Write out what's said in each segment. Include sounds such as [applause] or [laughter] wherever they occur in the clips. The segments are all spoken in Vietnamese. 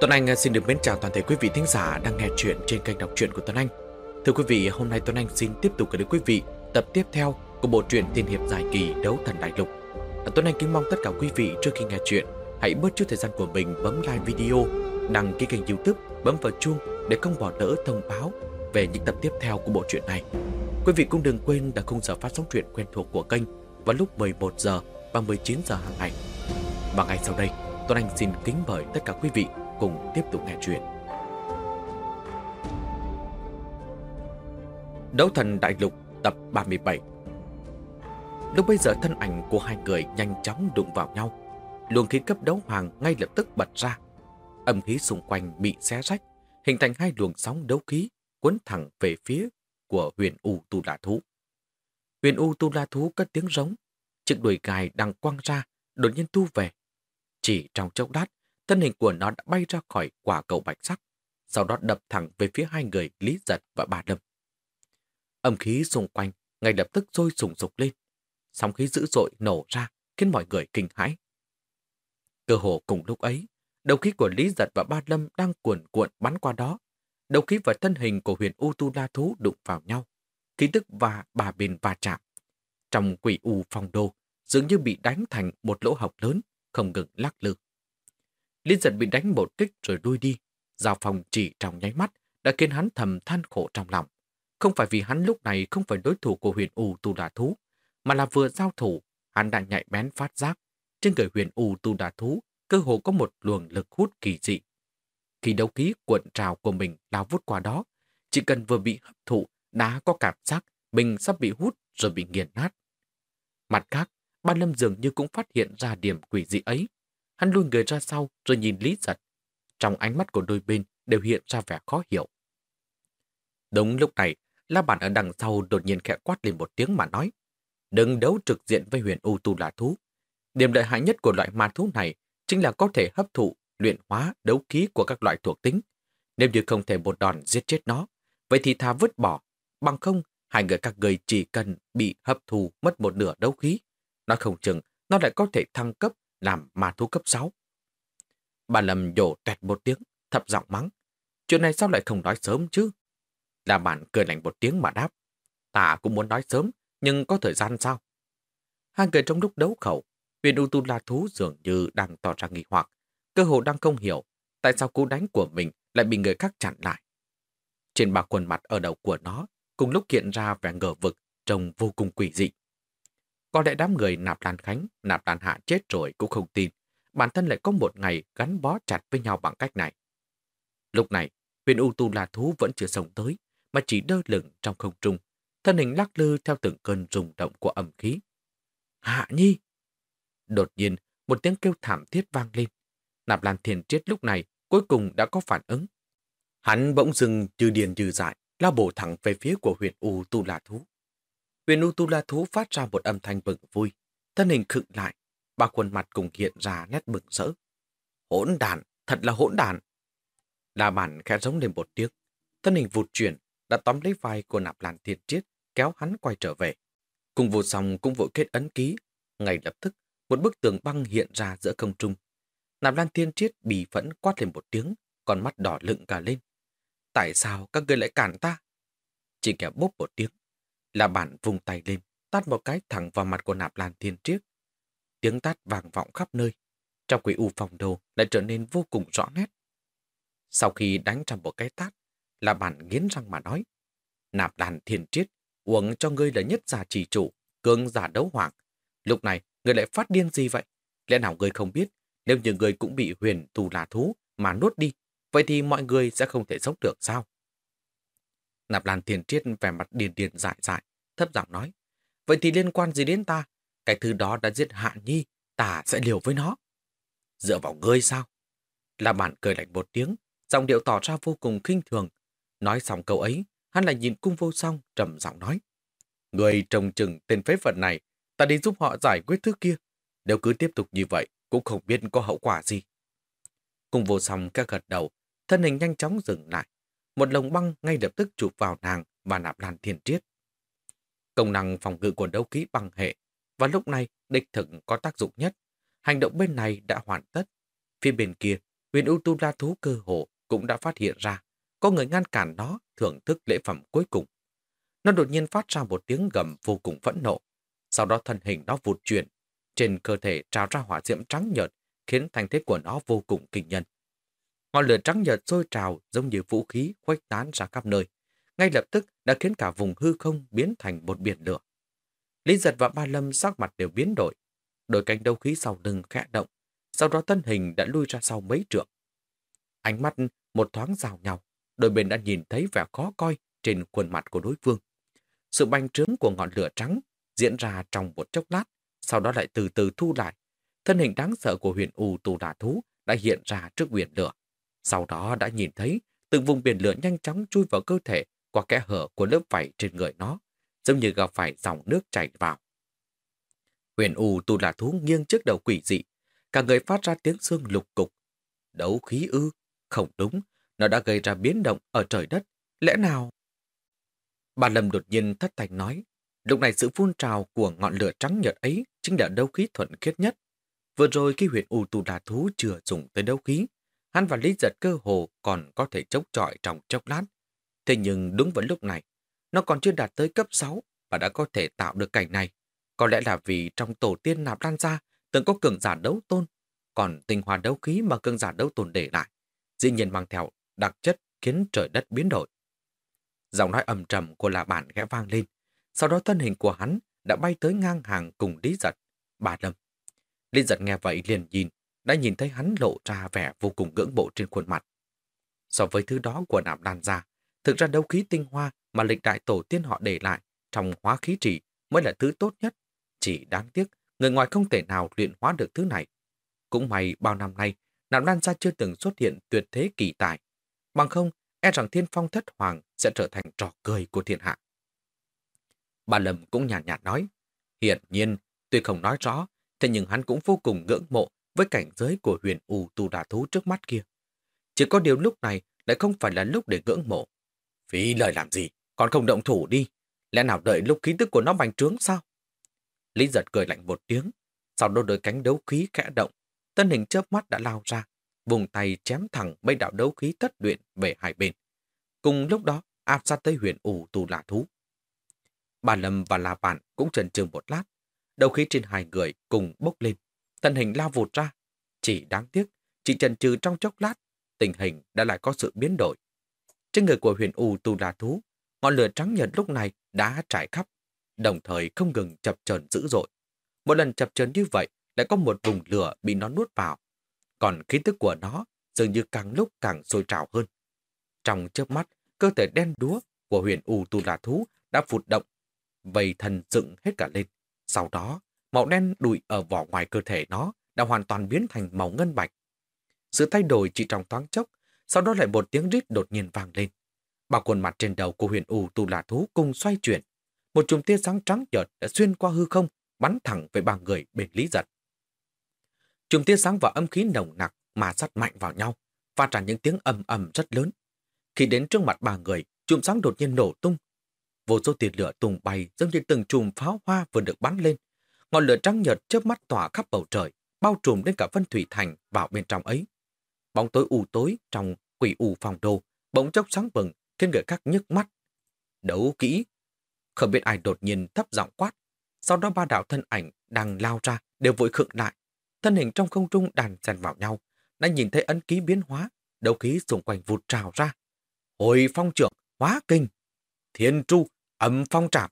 Tuấn Anh à, xin được mến chào toàn thể quý vị thính giả đang nghe chuyện trên kênh đọc truyện của Tuấn Anh. Thưa quý vị, hôm nay Tuấn Anh xin tiếp tục gửi đến quý vị tập tiếp theo của bộ truyện tiên hiệp dài kỳ Đấu Thần Đại Lục. À, Tuấn Anh kính mong tất cả quý vị trước khi nghe chuyện hãy bớt chút thời gian của mình bấm like video, đăng ký kênh youtube, bấm vào chuông để không bỏ lỡ thông báo về những tập tiếp theo của bộ truyện này. Quý vị cũng đừng quên đặt khung giờ phát sóng truyện quen thuộc của kênh vào lúc 11 giờ và 19 giờ hàng ngày. Và ngay sau đây, Tuấn Anh xin kính mời tất cả quý vị cùng tiếp tục nghe chuyện. Đấu thần đại lục tập 37 Lúc bây giờ thân ảnh của hai người nhanh chóng đụng vào nhau. Luồng khí cấp đấu hoàng ngay lập tức bật ra. Âm khí xung quanh bị xé rách, hình thành hai luồng sóng đấu khí cuốn thẳng về phía của huyền U Tu La Thú. Huyền U Tu La Thú cất tiếng rống, chiếc đuôi gài đang quăng ra, đột nhiên tu về. Chỉ trong chốc lát, thân hình của nó đã bay ra khỏi quả cầu bạch sắc, sau đó đập thẳng về phía hai người Lý Giật và Bà Lâm. Âm khí xung quanh ngay lập tức sôi sùng sục lên, sóng khí dữ dội nổ ra khiến mọi người kinh hãi. Cơ hồ cùng lúc ấy, đầu khí của Lý Giật và Ba Lâm đang cuồn cuộn bắn qua đó. Đầu khí và thân hình của huyền U Tu La Thú đụng vào nhau, khí tức và bà bên va chạm. Trong quỷ U phong đô, dường như bị đánh thành một lỗ hộc lớn, không ngừng lắc lư. Liên giật bị đánh một kích rồi đuôi đi. Giao phòng chỉ trong nháy mắt đã khiến hắn thầm than khổ trong lòng. Không phải vì hắn lúc này không phải đối thủ của huyền U Tu Đà Thú, mà là vừa giao thủ, hắn đã nhạy bén phát giác. Trên người huyền U Tu Đà Thú cơ hồ có một luồng lực hút kỳ dị. Khi đấu khí cuộn trào của mình lao vút qua đó, chỉ cần vừa bị hấp thụ đã có cảm giác mình sắp bị hút rồi bị nghiền nát. Mặt khác, Ban Lâm dường như cũng phát hiện ra điểm quỷ dị ấy. Hắn lui người ra sau rồi nhìn Lý Giật. Trong ánh mắt của đôi bên đều hiện ra vẻ khó hiểu. Đúng lúc này, La Bản ở đằng sau đột nhiên khẽ quát lên một tiếng mà nói. Đừng đấu trực diện với huyền U Tu là thú. Điểm lợi hại nhất của loại ma thú này chính là có thể hấp thụ, luyện hóa, đấu khí của các loại thuộc tính. Nếu như không thể một đòn giết chết nó, vậy thì thà vứt bỏ. Bằng không, hai người các người chỉ cần bị hấp thụ mất một nửa đấu khí. nó không chừng, nó lại có thể thăng cấp làm ma thú cấp 6. Bà Lâm nhổ tuẹt một tiếng, thập giọng mắng. Chuyện này sao lại không nói sớm chứ? Là bạn cười lạnh một tiếng mà đáp. Ta cũng muốn nói sớm, nhưng có thời gian sao? Hai người trong lúc đấu khẩu, huyền U Tu La Thú dường như đang tỏ ra nghi hoặc. Cơ hồ đang không hiểu tại sao cú đánh của mình lại bị người khác chặn lại. Trên ba quần mặt ở đầu của nó, cùng lúc hiện ra vẻ ngờ vực, trông vô cùng quỷ dị. Có lẽ đám người nạp đàn Khánh, nạp đàn Hạ chết rồi cũng không tin. Bản thân lại có một ngày gắn bó chặt với nhau bằng cách này. Lúc này, huyền U Tu La Thú vẫn chưa sống tới, mà chỉ đơ lửng trong không trung, thân hình lắc lư theo từng cơn rung động của âm khí. Hạ Nhi! Đột nhiên, một tiếng kêu thảm thiết vang lên. Nạp Lan Thiền Triết lúc này cuối cùng đã có phản ứng. Hắn bỗng dừng như điền như dại, lao bổ thẳng về phía của huyền U Tu La Thú. Huyền U Tu La Thú phát ra một âm thanh bừng vui, thân hình khựng lại, ba khuôn mặt cùng hiện ra nét bừng rỡ. Hỗn đàn, thật là hỗn đàn. La bản khẽ giống lên một tiếng, thân hình vụt chuyển, đã tóm lấy vai của nạp lan thiên triết, kéo hắn quay trở về. Cùng vụt xong cũng vội kết ấn ký. Ngay lập tức, một bức tường băng hiện ra giữa không trung. Nạp lan thiên triết bì phẫn quát lên một tiếng, con mắt đỏ lựng cả lên. Tại sao các người lại cản ta? Chỉ kẻ bốp một tiếng, là bản vùng tay lên, tát một cái thẳng vào mặt của nạp lan thiên triết. Tiếng tát vang vọng khắp nơi. Trong quỷ u phòng đồ lại trở nên vô cùng rõ nét. Sau khi đánh trong một cái tát, là bản nghiến răng mà nói. Nạp lan thiên triết, uống cho ngươi là nhất giả chỉ chủ, cương giả đấu hoàng. Lúc này, ngươi lại phát điên gì vậy? Lẽ nào ngươi không biết, nếu như ngươi cũng bị huyền tù là thú mà nuốt đi, vậy thì mọi người sẽ không thể sống được sao? Nạp Lan Thiền Triết vẻ mặt điền điền dại dại, thấp giọng nói. Vậy thì liên quan gì đến ta? Cái thứ đó đã giết Hạ Nhi, ta sẽ liều với nó. Dựa vào ngươi sao? là Bản cười lạnh một tiếng, giọng điệu tỏ ra vô cùng khinh thường. Nói xong câu ấy, hắn lại nhìn cung vô song, trầm giọng nói. Người trồng chừng tên phế vật này, ta đi giúp họ giải quyết thứ kia. Nếu cứ tiếp tục như vậy, cũng không biết có hậu quả gì. Cung vô song các gật đầu, thân hình nhanh chóng dừng lại, một lồng băng ngay lập tức chụp vào nàng và nạp lan thiên triết. Công năng phòng ngự của đấu khí băng hệ, và lúc này địch thực có tác dụng nhất. Hành động bên này đã hoàn tất. Phía bên kia, huyền ưu Tu La Thú cơ hồ cũng đã phát hiện ra có người ngăn cản nó thưởng thức lễ phẩm cuối cùng. Nó đột nhiên phát ra một tiếng gầm vô cùng phẫn nộ. Sau đó thân hình nó vụt chuyển. Trên cơ thể trào ra hỏa diễm trắng nhợt khiến thành thế của nó vô cùng kinh nhân. Ngọn lửa trắng nhợt sôi trào giống như vũ khí khuếch tán ra khắp nơi. Ngay lập tức đã khiến cả vùng hư không biến thành một biển lửa. Lý giật và ba lâm sắc mặt đều biến đổi. Đôi cánh đấu khí sau lưng khẽ động. Sau đó thân hình đã lui ra sau mấy trượng. Ánh mắt một thoáng rào nhau. Đôi bên đã nhìn thấy vẻ khó coi trên khuôn mặt của đối phương. Sự bành trướng của ngọn lửa trắng diễn ra trong một chốc lát, sau đó lại từ từ thu lại. Thân hình đáng sợ của huyền U tù đà thú đã hiện ra trước biển lửa. Sau đó đã nhìn thấy từng vùng biển lửa nhanh chóng chui vào cơ thể qua kẽ hở của lớp vảy trên người nó, giống như gặp phải dòng nước chảy vào. Huyền U tu là thú nghiêng trước đầu quỷ dị, cả người phát ra tiếng xương lục cục. Đấu khí ư? Không đúng, nó đã gây ra biến động ở trời đất. Lẽ nào? Bà Lâm đột nhiên thất thành nói, lúc này sự phun trào của ngọn lửa trắng nhợt ấy chính là đấu khí thuận khiết nhất. Vừa rồi khi huyền U tu đà thú chưa dùng tới đấu khí, hắn và Lý Giật cơ hồ còn có thể chống chọi trong chốc lát. Thế nhưng đúng vào lúc này, nó còn chưa đạt tới cấp 6 và đã có thể tạo được cảnh này. Có lẽ là vì trong tổ tiên nạp lan ra từng có cường giả đấu tôn, còn tinh hoa đấu khí mà cường giả đấu tôn để lại, dĩ nhiên mang theo đặc chất khiến trời đất biến đổi. Giọng nói ầm trầm của là bản ghé vang lên, sau đó thân hình của hắn đã bay tới ngang hàng cùng Lý Giật, bà Lâm. Lý Giật nghe vậy liền nhìn, đã nhìn thấy hắn lộ ra vẻ vô cùng ngưỡng mộ trên khuôn mặt. So với thứ đó của nạp đàn ra, thực ra đấu khí tinh hoa mà lịch đại tổ tiên họ để lại trong hóa khí trị mới là thứ tốt nhất. Chỉ đáng tiếc, người ngoài không thể nào luyện hóa được thứ này. Cũng may bao năm nay, nạp lan gia chưa từng xuất hiện tuyệt thế kỳ tài. Bằng không, e rằng thiên phong thất hoàng sẽ trở thành trò cười của thiên hạ. Bà Lâm cũng nhàn nhạt, nhạt nói, hiện nhiên, tuy không nói rõ, thế nhưng hắn cũng vô cùng ngưỡng mộ với cảnh giới của huyền U tu đà thú trước mắt kia. Chỉ có điều lúc này lại không phải là lúc để ngưỡng mộ. Phí lời làm gì, còn không động thủ đi. Lẽ nào đợi lúc khí tức của nó bành trướng sao? Lý giật cười lạnh một tiếng, sau đó đôi cánh đấu khí khẽ động, tân hình chớp mắt đã lao ra, vùng tay chém thẳng mấy đạo đấu khí thất luyện về hai bên. Cùng lúc đó, áp sát tới huyền ủ tù lạ thú. Bà Lâm và La Bản cũng trần trừng một lát, đấu khí trên hai người cùng bốc lên, thân hình lao vụt ra. Chỉ đáng tiếc, chỉ trần trừ trong chốc lát, tình hình đã lại có sự biến đổi. Trên người của huyền U Tu La thú, ngọn lửa trắng nhật lúc này đã trải khắp, đồng thời không ngừng chập chờn dữ dội. Một lần chập chờn như vậy lại có một vùng lửa bị nó nuốt vào. Còn khí tức của nó dường như càng lúc càng sôi trào hơn. Trong chớp mắt, cơ thể đen đúa của huyền U Tu La Thú đã phụt động, vầy thần dựng hết cả lên. Sau đó, màu đen đùi ở vỏ ngoài cơ thể nó đã hoàn toàn biến thành màu ngân bạch. Sự thay đổi chỉ trong thoáng chốc, sau đó lại một tiếng rít đột nhiên vang lên. Ba khuôn mặt trên đầu của huyền U Tu là Thú cùng xoay chuyển. Một chùm tia sáng trắng nhợt đã xuyên qua hư không, bắn thẳng về ba người bên Lý Giật. Chùm tia sáng và âm khí nồng nặc mà sát mạnh vào nhau, và ra những tiếng ầm ầm rất lớn. Khi đến trước mặt ba người, chùm sáng đột nhiên nổ tung. Vô số tiền lửa tung bay giống như từng chùm pháo hoa vừa được bắn lên. Ngọn lửa trắng nhợt chớp mắt tỏa khắp bầu trời, bao trùm đến cả Vân Thủy Thành vào bên trong ấy. Bóng tối u tối trong quỷ u phòng đồ, bỗng chốc sáng bừng, khiến người khác nhức mắt. Đấu kỹ. Không biết ai đột nhiên thấp giọng quát. Sau đó ba đạo thân ảnh đang lao ra đều vội khựng lại. Thân hình trong không trung đàn dàn vào nhau, đã nhìn thấy ấn ký biến hóa, đấu khí xung quanh vụt trào ra. Hồi phong trưởng, hóa kinh, thiên tru, âm phong trạm.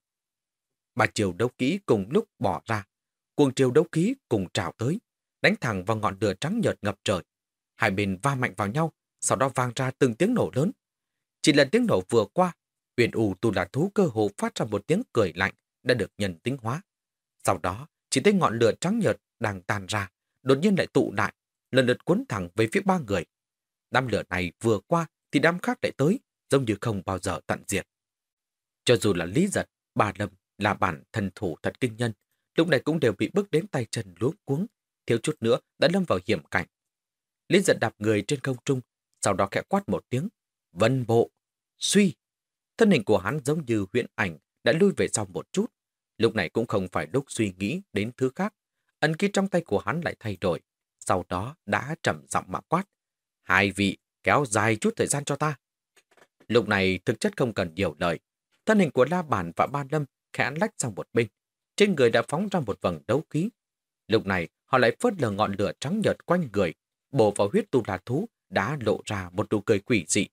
Ba chiều đấu kỹ cùng lúc bỏ ra, cuồng triều đấu khí cùng trào tới, đánh thẳng vào ngọn lửa trắng nhợt ngập trời. Hai bên va mạnh vào nhau, sau đó vang ra từng tiếng nổ lớn. Chỉ là tiếng nổ vừa qua, Uyển ù tu là thú cơ hồ phát ra một tiếng cười lạnh đã được nhân tính hóa. Sau đó, chỉ thấy ngọn lửa trắng nhợt đang tàn ra, đột nhiên lại tụ lại, lần lượt cuốn thẳng về phía ba người. Đám lửa này vừa qua thì đám khác lại tới, giống như không bao giờ tận diệt. Cho dù là Lý Giật, Bà Lâm là bản thần thủ thật kinh nhân, lúc này cũng đều bị bước đến tay chân luống cuống, thiếu chút nữa đã lâm vào hiểm cảnh. Liên Giật đạp người trên không trung, sau đó khẽ quát một tiếng, vân bộ, suy. Thân hình của hắn giống như huyện ảnh đã lui về sau một chút, lúc này cũng không phải lúc suy nghĩ đến thứ khác. Ấn ký trong tay của hắn lại thay đổi, sau đó đã trầm giọng mà quát. Hai vị, kéo dài chút thời gian cho ta. Lúc này thực chất không cần nhiều lời. Thân hình của La Bản và Ba Lâm khẽ lách sang một bên. Trên người đã phóng ra một vầng đấu khí. Lúc này họ lại phớt lờ ngọn lửa trắng nhợt quanh người, bổ vào huyết tu la thú đã lộ ra một nụ cười quỷ dị.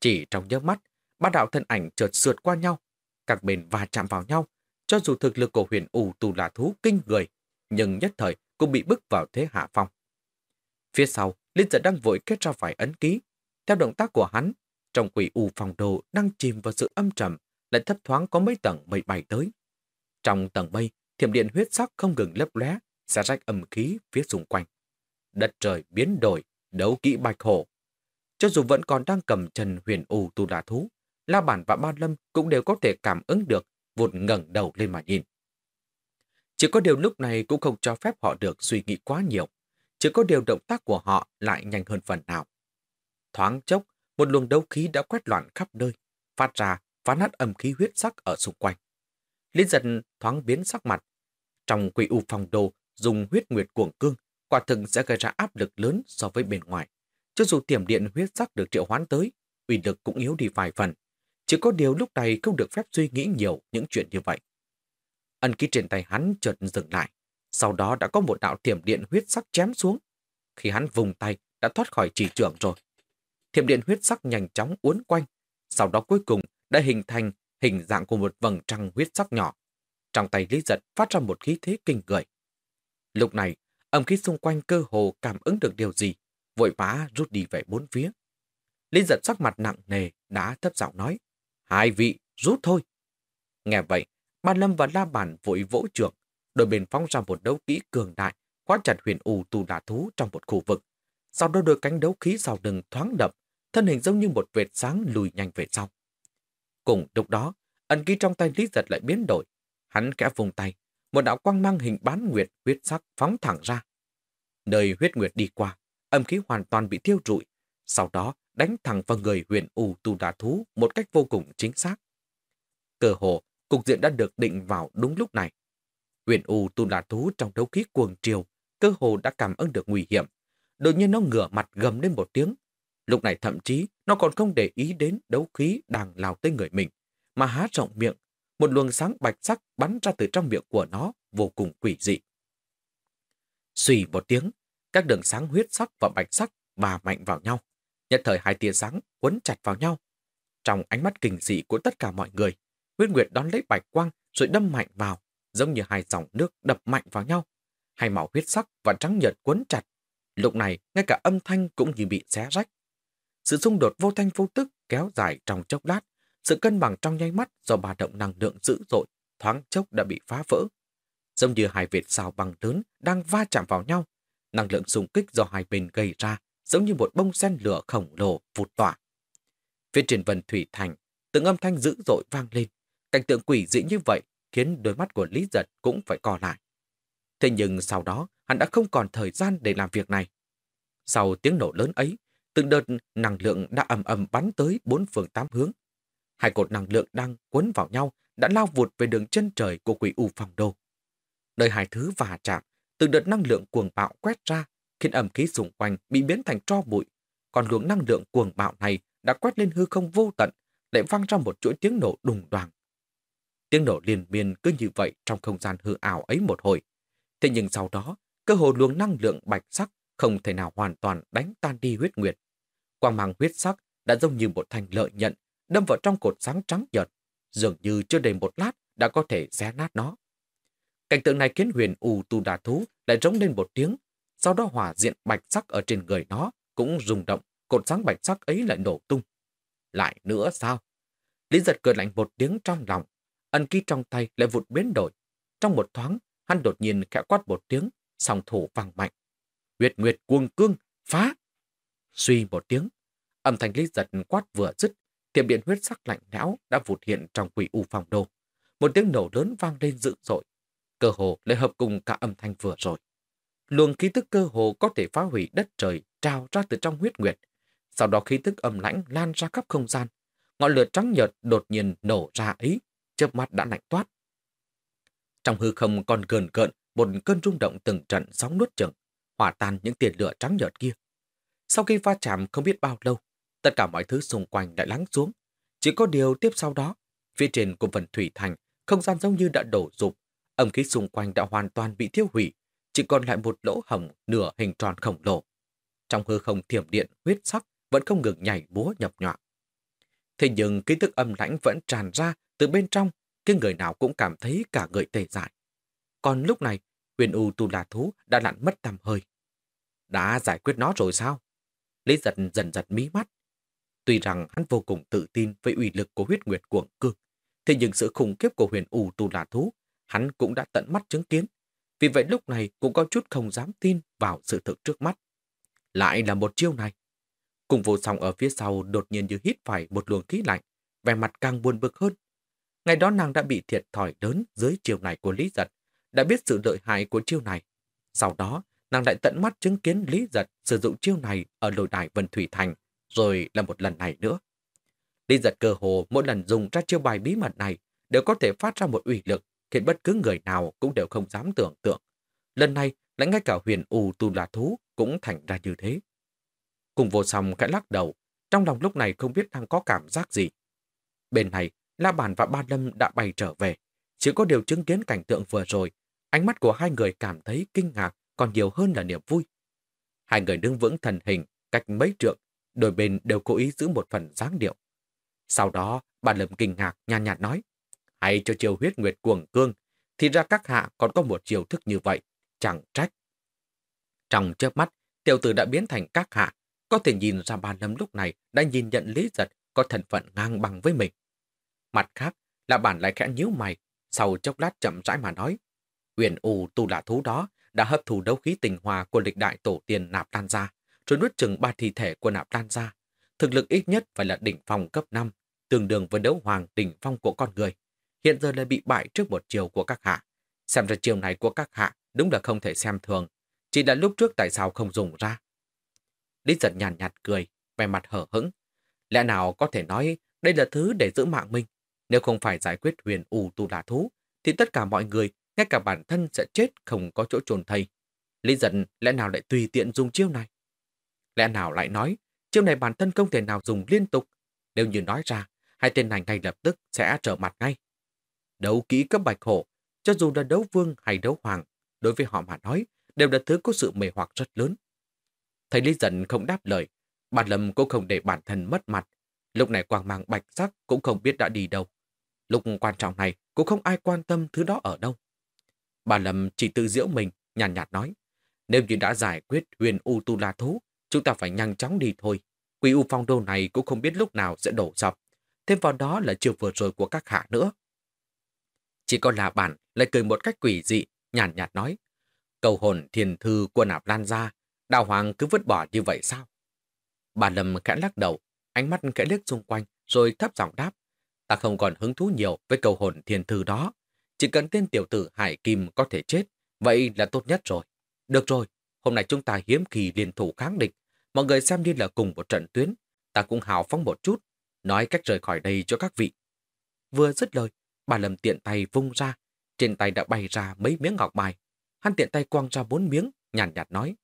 Chỉ trong nhớ mắt, ba đạo thân ảnh chợt sượt qua nhau, các bên va chạm vào nhau, cho dù thực lực của huyền ủ tu la thú kinh người, nhưng nhất thời cũng bị bức vào thế hạ phong. Phía sau, Linh giật đang vội kết ra vài ấn ký. Theo động tác của hắn, trong quỷ u phòng đồ đang chìm vào sự âm trầm, lại thấp thoáng có mấy tầng mây bay tới. Trong tầng mây, thiểm điện huyết sắc không ngừng lấp lóe, xả rách âm khí phía xung quanh. Đất trời biến đổi, đấu kỹ bạch hổ. Cho dù vẫn còn đang cầm chân huyền u tu đà thú, La Bản và Ba Lâm cũng đều có thể cảm ứng được, vụt ngẩng đầu lên mà nhìn. Chỉ có điều lúc này cũng không cho phép họ được suy nghĩ quá nhiều. Chỉ có điều động tác của họ lại nhanh hơn phần nào. Thoáng chốc, một luồng đấu khí đã quét loạn khắp nơi, phát ra phá nát âm khí huyết sắc ở xung quanh. Liên dần thoáng biến sắc mặt. Trong quỷ u phòng đồ dùng huyết nguyệt cuồng cương, quả thực sẽ gây ra áp lực lớn so với bên ngoài. Cho dù tiềm điện huyết sắc được triệu hoán tới, uy lực cũng yếu đi vài phần. Chỉ có điều lúc này không được phép suy nghĩ nhiều những chuyện như vậy. Ân ký trên tay hắn chợt dừng lại. Sau đó đã có một đạo tiềm điện huyết sắc chém xuống. Khi hắn vùng tay, đã thoát khỏi chỉ trưởng rồi. Thiểm điện huyết sắc nhanh chóng uốn quanh. Sau đó cuối cùng đã hình thành hình dạng của một vầng trăng huyết sắc nhỏ. Trong tay Lý Giật phát ra một khí thế kinh người. Lúc này, âm khí xung quanh cơ hồ cảm ứng được điều gì, vội vã rút đi về bốn phía. Lý Giật sắc mặt nặng nề đã thấp giọng nói, hai vị, rút thôi. Nghe vậy, Ba Lâm và La Bản vội vỗ trưởng, đôi bên phóng ra một đấu kỹ cường đại, khóa chặt huyền u tu đà thú trong một khu vực. Sau đó đôi cánh đấu khí sau đừng thoáng đập, thân hình giống như một vệt sáng lùi nhanh về sau. Cùng lúc đó, ẩn ký trong tay Lý Giật lại biến đổi. Hắn kẽ vùng tay, một đạo quang mang hình bán nguyệt huyết sắc phóng thẳng ra. Nơi huyết nguyệt đi qua, âm khí hoàn toàn bị tiêu rụi, sau đó đánh thẳng vào người huyền u tu đà thú một cách vô cùng chính xác. Cơ hồ, cục diện đã được định vào đúng lúc này. Huyền u tu đà thú trong đấu khí cuồng triều, cơ hồ đã cảm ứng được nguy hiểm. Đột nhiên nó ngửa mặt gầm lên một tiếng. Lúc này thậm chí nó còn không để ý đến đấu khí đang lao tới người mình, mà há rộng miệng, một luồng sáng bạch sắc bắn ra từ trong miệng của nó vô cùng quỷ dị. Xùy một tiếng, các đường sáng huyết sắc và bạch sắc bà mạnh vào nhau. Nhất thời hai tia sáng quấn chặt vào nhau. Trong ánh mắt kinh dị của tất cả mọi người, Huyết Nguyệt đón lấy bạch quang rồi đâm mạnh vào, giống như hai dòng nước đập mạnh vào nhau. Hai màu huyết sắc và trắng nhợt quấn chặt. Lúc này, ngay cả âm thanh cũng như bị xé rách. Sự xung đột vô thanh vô tức kéo dài trong chốc lát, sự cân bằng trong nháy mắt do bà động năng lượng dữ dội, thoáng chốc đã bị phá vỡ. Giống như hai vệt sao bằng lớn đang va chạm vào nhau, năng lượng xung kích do hai bên gây ra giống như một bông sen lửa khổng lồ vụt tỏa. Phía trên vần thủy thành, từng âm thanh dữ dội vang lên. Cảnh tượng quỷ dị như vậy khiến đôi mắt của Lý Giật cũng phải co lại. Thế nhưng sau đó, hắn đã không còn thời gian để làm việc này. Sau tiếng nổ lớn ấy, từng đợt năng lượng đã ầm ầm bắn tới bốn phương tám hướng. Hai cột năng lượng đang cuốn vào nhau đã lao vụt về đường chân trời của quỷ u phòng đồ. Nơi hai thứ va chạm, từng đợt năng lượng cuồng bạo quét ra, khiến ẩm khí xung quanh bị biến thành tro bụi. Còn luồng năng lượng cuồng bạo này đã quét lên hư không vô tận, lại vang ra một chuỗi tiếng nổ đùng đoàng. Tiếng nổ liền miên cứ như vậy trong không gian hư ảo ấy một hồi. Thế nhưng sau đó, cơ hồ luồng năng lượng bạch sắc không thể nào hoàn toàn đánh tan đi huyết nguyệt. Quang mang huyết sắc đã giống như một thành lợi nhận, đâm vào trong cột sáng trắng nhợt, dường như chưa đầy một lát đã có thể xé nát nó. Cảnh tượng này khiến huyền u tu đà thú lại rống lên một tiếng, sau đó hỏa diện bạch sắc ở trên người nó cũng rung động, cột sáng bạch sắc ấy lại nổ tung. Lại nữa sao? Lý giật cười lạnh một tiếng trong lòng, ân ký trong tay lại vụt biến đổi. Trong một thoáng, hắn đột nhiên khẽ quát một tiếng, song thủ vang mạnh. Huyệt nguyệt cuồng cương, phá! Suy một tiếng, âm thanh lý giật quát vừa dứt, tiệm điện huyết sắc lạnh lẽo đã vụt hiện trong quỷ u phòng đồ. Một tiếng nổ lớn vang lên dữ dội. Cơ hồ lại hợp cùng cả âm thanh vừa rồi. Luồng khí tức cơ hồ có thể phá hủy đất trời trào ra từ trong huyết nguyệt. Sau đó khí tức âm lãnh lan ra khắp không gian. Ngọn lửa trắng nhợt đột nhiên nổ ra ấy, chớp mắt đã lạnh toát. Trong hư không còn gần cợn một cơn rung động từng trận sóng nuốt chừng, hỏa tan những tiền lửa trắng nhợt kia. Sau khi va chạm không biết bao lâu, tất cả mọi thứ xung quanh đã lắng xuống. Chỉ có điều tiếp sau đó, phía trên của phần thủy thành, không gian giống như đã đổ rụp, âm khí xung quanh đã hoàn toàn bị tiêu hủy, chỉ còn lại một lỗ hồng nửa hình tròn khổng lồ. Trong hư không thiểm điện huyết sắc vẫn không ngừng nhảy búa nhập nhọa. Thế nhưng ký thức âm lãnh vẫn tràn ra từ bên trong, cái người nào cũng cảm thấy cả người tê dại. Còn lúc này, huyền u tu la thú đã lặn mất tầm hơi. Đã giải quyết nó rồi sao? Lý giật dần giật mí mắt. Tuy rằng hắn vô cùng tự tin với uy lực của huyết nguyệt cuồng cương, thế nhưng sự khủng khiếp của huyền u tu là thú, hắn cũng đã tận mắt chứng kiến. Vì vậy lúc này cũng có chút không dám tin vào sự thực trước mắt. Lại là một chiêu này. Cùng vô song ở phía sau đột nhiên như hít phải một luồng khí lạnh, vẻ mặt càng buồn bực hơn. Ngày đó nàng đã bị thiệt thòi lớn dưới chiều này của Lý Giật, đã biết sự lợi hại của chiêu này. Sau đó, nàng lại tận mắt chứng kiến Lý Giật sử dụng chiêu này ở lôi đài Vân Thủy Thành, rồi là một lần này nữa. Lý Giật cơ hồ mỗi lần dùng ra chiêu bài bí mật này đều có thể phát ra một ủy lực khiến bất cứ người nào cũng đều không dám tưởng tượng. Lần này, lại ngay cả huyền U Tu La Thú cũng thành ra như thế. Cùng vô song khẽ lắc đầu, trong lòng lúc này không biết đang có cảm giác gì. Bên này, La Bản và Ba Lâm đã bay trở về. Chỉ có điều chứng kiến cảnh tượng vừa rồi, ánh mắt của hai người cảm thấy kinh ngạc còn nhiều hơn là niềm vui. Hai người đứng vững thần hình, cách mấy trượng, đôi bên đều cố ý giữ một phần dáng điệu. Sau đó, bà Lâm kinh ngạc, nhàn nhạt nói, hay cho chiều huyết nguyệt cuồng cương, thì ra các hạ còn có một chiều thức như vậy, chẳng trách. Trong chớp mắt, tiểu tử đã biến thành các hạ, có thể nhìn ra bà Lâm lúc này đã nhìn nhận Lý Giật có thần phận ngang bằng với mình. Mặt khác, là bản lại khẽ nhíu mày, sau chốc lát chậm rãi mà nói. Huyền ù tu là thú đó đã hấp thụ đấu khí tình hòa của lịch đại tổ tiên nạp tan ra, rồi nuốt chừng ba thi thể của nạp lan ra. Thực lực ít nhất phải là đỉnh phong cấp 5, tương đương với đấu hoàng đỉnh phong của con người. Hiện giờ lại bị bại trước một chiều của các hạ. Xem ra chiều này của các hạ đúng là không thể xem thường. Chỉ là lúc trước tại sao không dùng ra. Lý giật nhàn nhạt, cười, vẻ mặt hở hững. Lẽ nào có thể nói đây là thứ để giữ mạng mình? Nếu không phải giải quyết huyền ù tù đà thú, thì tất cả mọi người, ngay cả bản thân sẽ chết không có chỗ trồn thầy. Lý giật lẽ nào lại tùy tiện dùng chiêu này? Lẽ nào lại nói, chiêu này bản thân không thể nào dùng liên tục. Nếu như nói ra, hai tên này ngay lập tức sẽ trở mặt ngay. Đấu kỹ cấp bạch hổ, cho dù là đấu vương hay đấu hoàng, đối với họ mà nói, đều là thứ có sự mê hoặc rất lớn. Thầy Lý Dân không đáp lời, bản lâm cũng không để bản thân mất mặt. Lúc này quang mang bạch sắc cũng không biết đã đi đâu. Lúc quan trọng này cũng không ai quan tâm thứ đó ở đâu. Bà Lâm chỉ tự diễu mình, nhàn nhạt, nhạt nói. Nếu như đã giải quyết huyền U Tu La Thú, chúng ta phải nhanh chóng đi thôi. Quỷ U Phong Đô này cũng không biết lúc nào sẽ đổ sập. Thêm vào đó là chiều vừa rồi của các hạ nữa. Chỉ có là bản lại cười một cách quỷ dị, nhàn nhạt, nhạt nói. Cầu hồn thiền thư của nạp lan ra, đào hoàng cứ vứt bỏ như vậy sao? Bà Lâm khẽ lắc đầu, ánh mắt khẽ liếc xung quanh, rồi thấp giọng đáp. Ta không còn hứng thú nhiều với cầu hồn thiền thư đó. Chỉ cần tên tiểu tử Hải Kim có thể chết, vậy là tốt nhất rồi. Được rồi, hôm nay chúng ta hiếm kỳ liên thủ kháng địch. Mọi người xem đi là cùng một trận tuyến. Ta cũng hào phóng một chút, nói cách rời khỏi đây cho các vị. Vừa dứt lời, bà Lâm tiện tay vung ra. Trên tay đã bay ra mấy miếng ngọc bài. Hắn tiện tay quăng ra bốn miếng, nhàn nhạt, nhạt nói.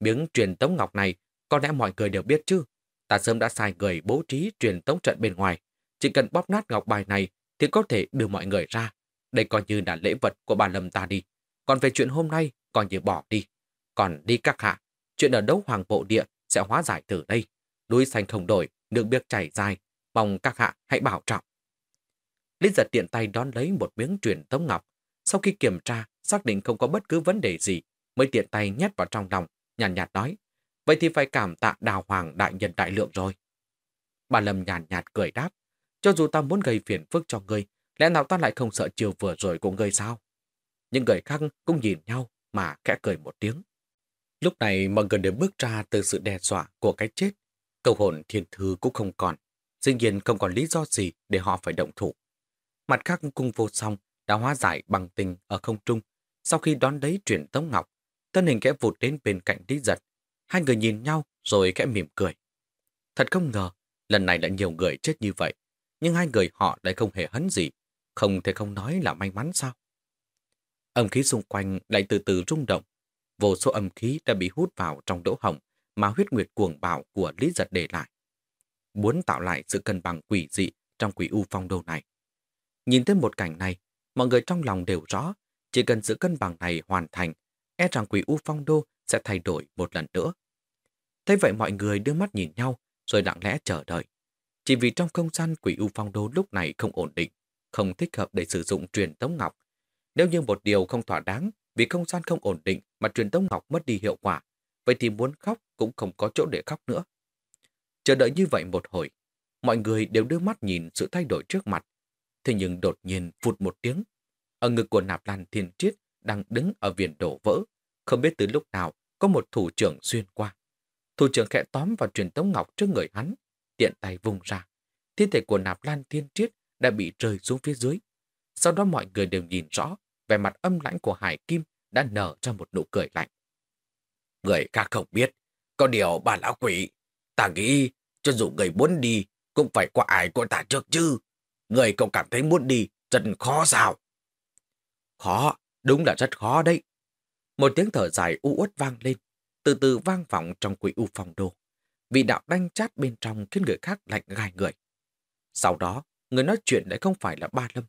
Miếng truyền tống ngọc này, có lẽ mọi người đều biết chứ. Ta sớm đã sai người bố trí truyền tống trận bên ngoài. Chỉ cần bóp nát ngọc bài này thì có thể đưa mọi người ra. Đây coi như là lễ vật của bà Lâm ta đi. Còn về chuyện hôm nay, coi như bỏ đi. Còn đi các hạ, chuyện ở đấu hoàng bộ địa sẽ hóa giải từ đây. Núi xanh không đổi, nước biếc chảy dài. Mong các hạ hãy bảo trọng. Lý giật tiện tay đón lấy một miếng truyền tống ngọc. Sau khi kiểm tra, xác định không có bất cứ vấn đề gì, mới tiện tay nhét vào trong lòng, nhàn nhạt, nhạt nói. Vậy thì phải cảm tạ đào hoàng đại nhân đại lượng rồi. Bà Lâm nhàn nhạt, nhạt cười đáp. Cho dù ta muốn gây phiền phức cho ngươi, lẽ nào ta lại không sợ chiều vừa rồi của ngươi sao? Những người khác cũng nhìn nhau mà khẽ cười một tiếng. Lúc này mọi người đều bước ra từ sự đe dọa của cái chết. Cầu hồn thiên thư cũng không còn. Dĩ nhiên không còn lý do gì để họ phải động thủ. Mặt khác cung vô song đã hóa giải bằng tình ở không trung. Sau khi đón lấy chuyển tống ngọc, thân hình kẽ vụt đến bên cạnh lý giật. Hai người nhìn nhau rồi kẽ mỉm cười. Thật không ngờ, lần này lại nhiều người chết như vậy nhưng hai người họ lại không hề hấn gì, không thể không nói là may mắn sao. Âm khí xung quanh lại từ từ rung động, vô số âm khí đã bị hút vào trong đỗ hồng, mà huyết nguyệt cuồng bạo của Lý Giật để lại. Muốn tạo lại sự cân bằng quỷ dị trong quỷ u phong đô này. Nhìn thấy một cảnh này, mọi người trong lòng đều rõ, chỉ cần sự cân bằng này hoàn thành, e rằng quỷ u phong đô sẽ thay đổi một lần nữa. Thế vậy mọi người đưa mắt nhìn nhau, rồi lặng lẽ chờ đợi. Chỉ vì trong không gian quỷ u phong đô lúc này không ổn định, không thích hợp để sử dụng truyền tống ngọc. Nếu như một điều không thỏa đáng, vì không gian không ổn định mà truyền tống ngọc mất đi hiệu quả, vậy thì muốn khóc cũng không có chỗ để khóc nữa. Chờ đợi như vậy một hồi, mọi người đều đưa mắt nhìn sự thay đổi trước mặt. Thế nhưng đột nhiên phụt một tiếng, ở ngực của nạp lan thiên triết đang đứng ở viền đổ vỡ, không biết từ lúc nào có một thủ trưởng xuyên qua. Thủ trưởng khẽ tóm vào truyền tống ngọc trước người hắn, tiện tay vùng ra. Thi thể của nạp lan thiên triết đã bị rơi xuống phía dưới. Sau đó mọi người đều nhìn rõ, vẻ mặt âm lãnh của Hải Kim đã nở ra một nụ cười lạnh. Người khác không biết, có điều bà lão quỷ, ta nghĩ cho dù người muốn đi cũng phải qua ải của ta trước chứ. Người không cảm thấy muốn đi rất khó sao? Khó, đúng là rất khó đấy. Một tiếng thở dài u uất vang lên, từ từ vang vọng trong quỷ u phòng đồ. Vị đạo đanh chát bên trong khiến người khác lạnh gai người. Sau đó, người nói chuyện lại không phải là ba lâm.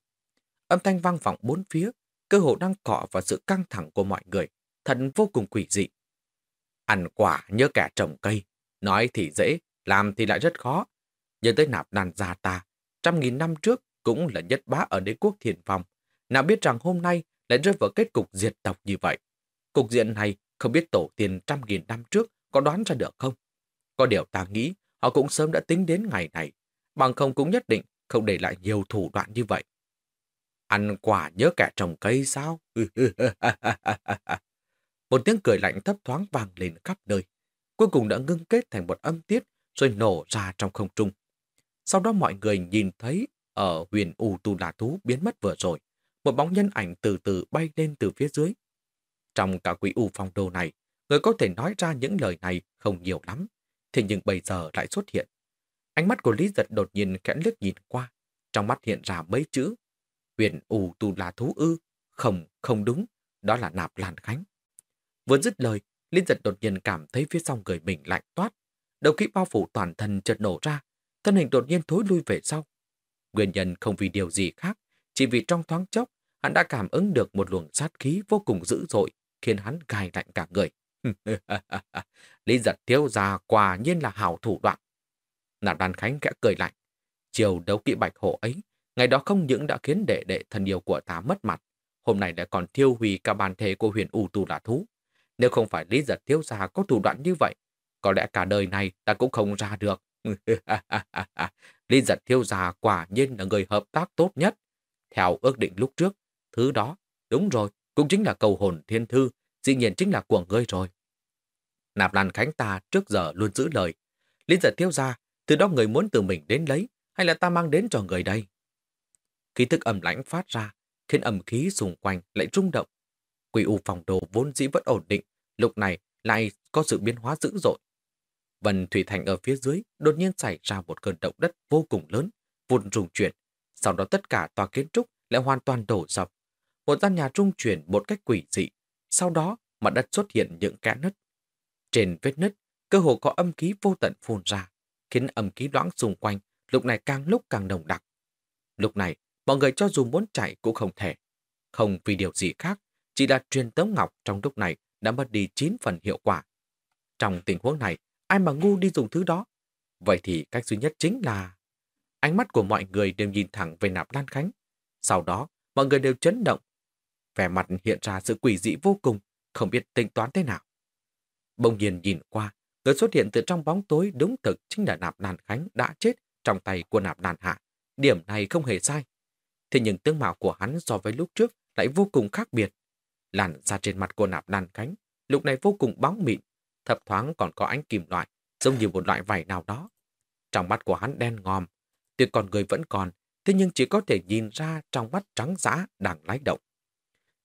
Âm thanh vang vọng bốn phía, cơ hồ đang cọ vào sự căng thẳng của mọi người, thật vô cùng quỷ dị. Ăn quả nhớ kẻ trồng cây, nói thì dễ, làm thì lại rất khó. Nhớ tới nạp đàn già ta, trăm nghìn năm trước cũng là nhất bá ở đế quốc thiền phong. Nào biết rằng hôm nay lại rơi vào kết cục diệt tộc như vậy. Cục diện này không biết tổ tiên trăm nghìn năm trước có đoán ra được không? Có điều ta nghĩ họ cũng sớm đã tính đến ngày này, bằng không cũng nhất định không để lại nhiều thủ đoạn như vậy. Ăn quả nhớ kẻ trồng cây sao? [laughs] một tiếng cười lạnh thấp thoáng vang lên khắp nơi. Cuối cùng đã ngưng kết thành một âm tiết rồi nổ ra trong không trung. Sau đó mọi người nhìn thấy ở huyền U Tu Đà Thú biến mất vừa rồi, một bóng nhân ảnh từ từ bay lên từ phía dưới. Trong cả quỷ U phong đô này, người có thể nói ra những lời này không nhiều lắm, thế nhưng bây giờ lại xuất hiện. Ánh mắt của Lý Giật đột nhiên khẽ liếc nhìn qua, trong mắt hiện ra mấy chữ. Huyền ù tù là Thú ư, không, không đúng, đó là nạp Lan Khánh. Vừa dứt lời, liên Giật đột nhiên cảm thấy phía sau người mình lạnh toát, đầu khí bao phủ toàn thân chợt nổ ra, thân hình đột nhiên thối lui về sau. Nguyên nhân không vì điều gì khác, chỉ vì trong thoáng chốc, hắn đã cảm ứng được một luồng sát khí vô cùng dữ dội, khiến hắn gai lạnh cả người. [laughs] Lý giật thiếu ra quả nhiên là hào thủ đoạn. Nạp đàn khánh kẽ cười lạnh. Chiều đấu kỵ bạch hộ ấy, ngày đó không những đã khiến đệ đệ thân yêu của ta mất mặt, hôm nay lại còn thiêu hủy cả bàn thể của huyền U Tu là thú. Nếu không phải Lý giật thiếu gia có thủ đoạn như vậy, có lẽ cả đời này ta cũng không ra được. [laughs] Lý giật thiếu gia quả nhiên là người hợp tác tốt nhất. Theo ước định lúc trước, thứ đó, đúng rồi, cũng chính là cầu hồn thiên thư, dĩ nhiên chính là của ngươi rồi. Nạp Lan Khánh ta trước giờ luôn giữ lời. Lý giật thiếu gia, từ đó người muốn từ mình đến lấy, hay là ta mang đến cho người đây? Khí thức ẩm lãnh phát ra, khiến ẩm khí xung quanh lại rung động. Quỷ u phòng đồ vốn dĩ vẫn ổn định, lúc này lại có sự biến hóa dữ dội. Vân Thủy Thành ở phía dưới đột nhiên xảy ra một cơn động đất vô cùng lớn, vụn rung chuyển. Sau đó tất cả tòa kiến trúc lại hoàn toàn đổ sập. Một gian nhà rung chuyển một cách quỷ dị. Sau đó mặt đất xuất hiện những kẽ nứt. Trên vết nứt, cơ hồ có âm khí vô tận phun ra, khiến âm khí loãng xung quanh lúc này càng lúc càng nồng đặc. Lúc này, mọi người cho dù muốn chạy cũng không thể. Không vì điều gì khác, chỉ là truyền tống ngọc trong lúc này đã mất đi 9 phần hiệu quả. Trong tình huống này, ai mà ngu đi dùng thứ đó? Vậy thì cách duy nhất chính là... Ánh mắt của mọi người đều nhìn thẳng về nạp Lan Khánh. Sau đó, mọi người đều chấn động. Vẻ mặt hiện ra sự quỷ dị vô cùng, không biết tính toán thế nào. Bông nhiên nhìn qua, người xuất hiện từ trong bóng tối đúng thực chính là nạp Lan Khánh đã chết trong tay của nạp Lan Hạ. Điểm này không hề sai. Thế nhưng tướng mạo của hắn so với lúc trước lại vô cùng khác biệt. Làn da trên mặt cô nạp đàn cánh lúc này vô cùng bóng mịn, thập thoáng còn có ánh kim loại, giống như một loại vải nào đó. Trong mắt của hắn đen ngòm, tuy còn người vẫn còn, thế nhưng chỉ có thể nhìn ra trong mắt trắng giã đang lái động.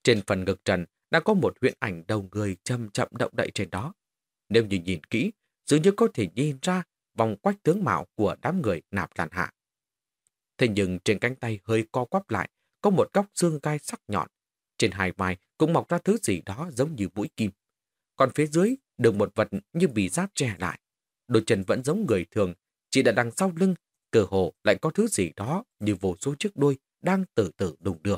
Trên phần ngực trần đã có một huyễn ảnh đầu người chậm chậm động đậy trên đó. Nếu như nhìn kỹ, dường như có thể nhìn ra vòng quách tướng mạo của đám người nạp đàn hạ. Thế nhưng trên cánh tay hơi co quắp lại, có một góc xương gai sắc nhọn. Trên hai vai cũng mọc ra thứ gì đó giống như mũi kim. Còn phía dưới được một vật như bị giáp che lại. Đôi chân vẫn giống người thường, chỉ đã đằng sau lưng, cơ hồ lại có thứ gì đó như vô số chiếc đuôi đang từ từ đùng đưa.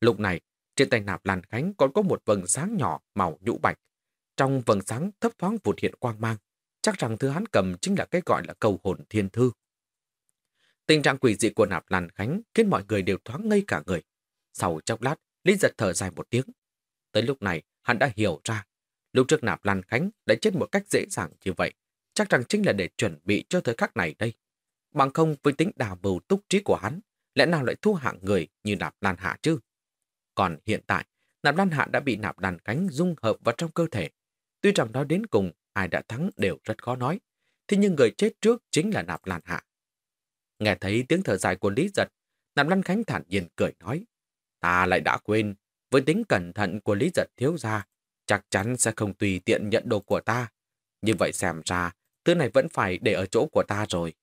Lúc này, trên tay nạp Lan Khánh còn có một vầng sáng nhỏ màu nhũ bạch. Trong vầng sáng thấp thoáng vụt hiện quang mang, chắc rằng thứ hắn cầm chính là cái gọi là cầu hồn thiên thư. Tình trạng quỷ dị của nạp Lan Khánh khiến mọi người đều thoáng ngây cả người. Sau chốc lát, Lý giật thở dài một tiếng. Tới lúc này, hắn đã hiểu ra. Lúc trước nạp Lan Khánh đã chết một cách dễ dàng như vậy, chắc rằng chính là để chuẩn bị cho thời khắc này đây. Bằng không với tính đào mưu túc trí của hắn, lẽ nào lại thu hạng người như nạp Lan Hạ chứ? Còn hiện tại, nạp Lan Hạ đã bị nạp Lan Khánh dung hợp vào trong cơ thể. Tuy rằng nói đến cùng, ai đã thắng đều rất khó nói. Thế nhưng người chết trước chính là nạp Lan Hạ. Nghe thấy tiếng thở dài của Lý Giật, Nam Lan Khánh thản nhiên cười nói. Ta lại đã quên, với tính cẩn thận của Lý Giật thiếu gia, chắc chắn sẽ không tùy tiện nhận đồ của ta. Như vậy xem ra, thứ này vẫn phải để ở chỗ của ta rồi.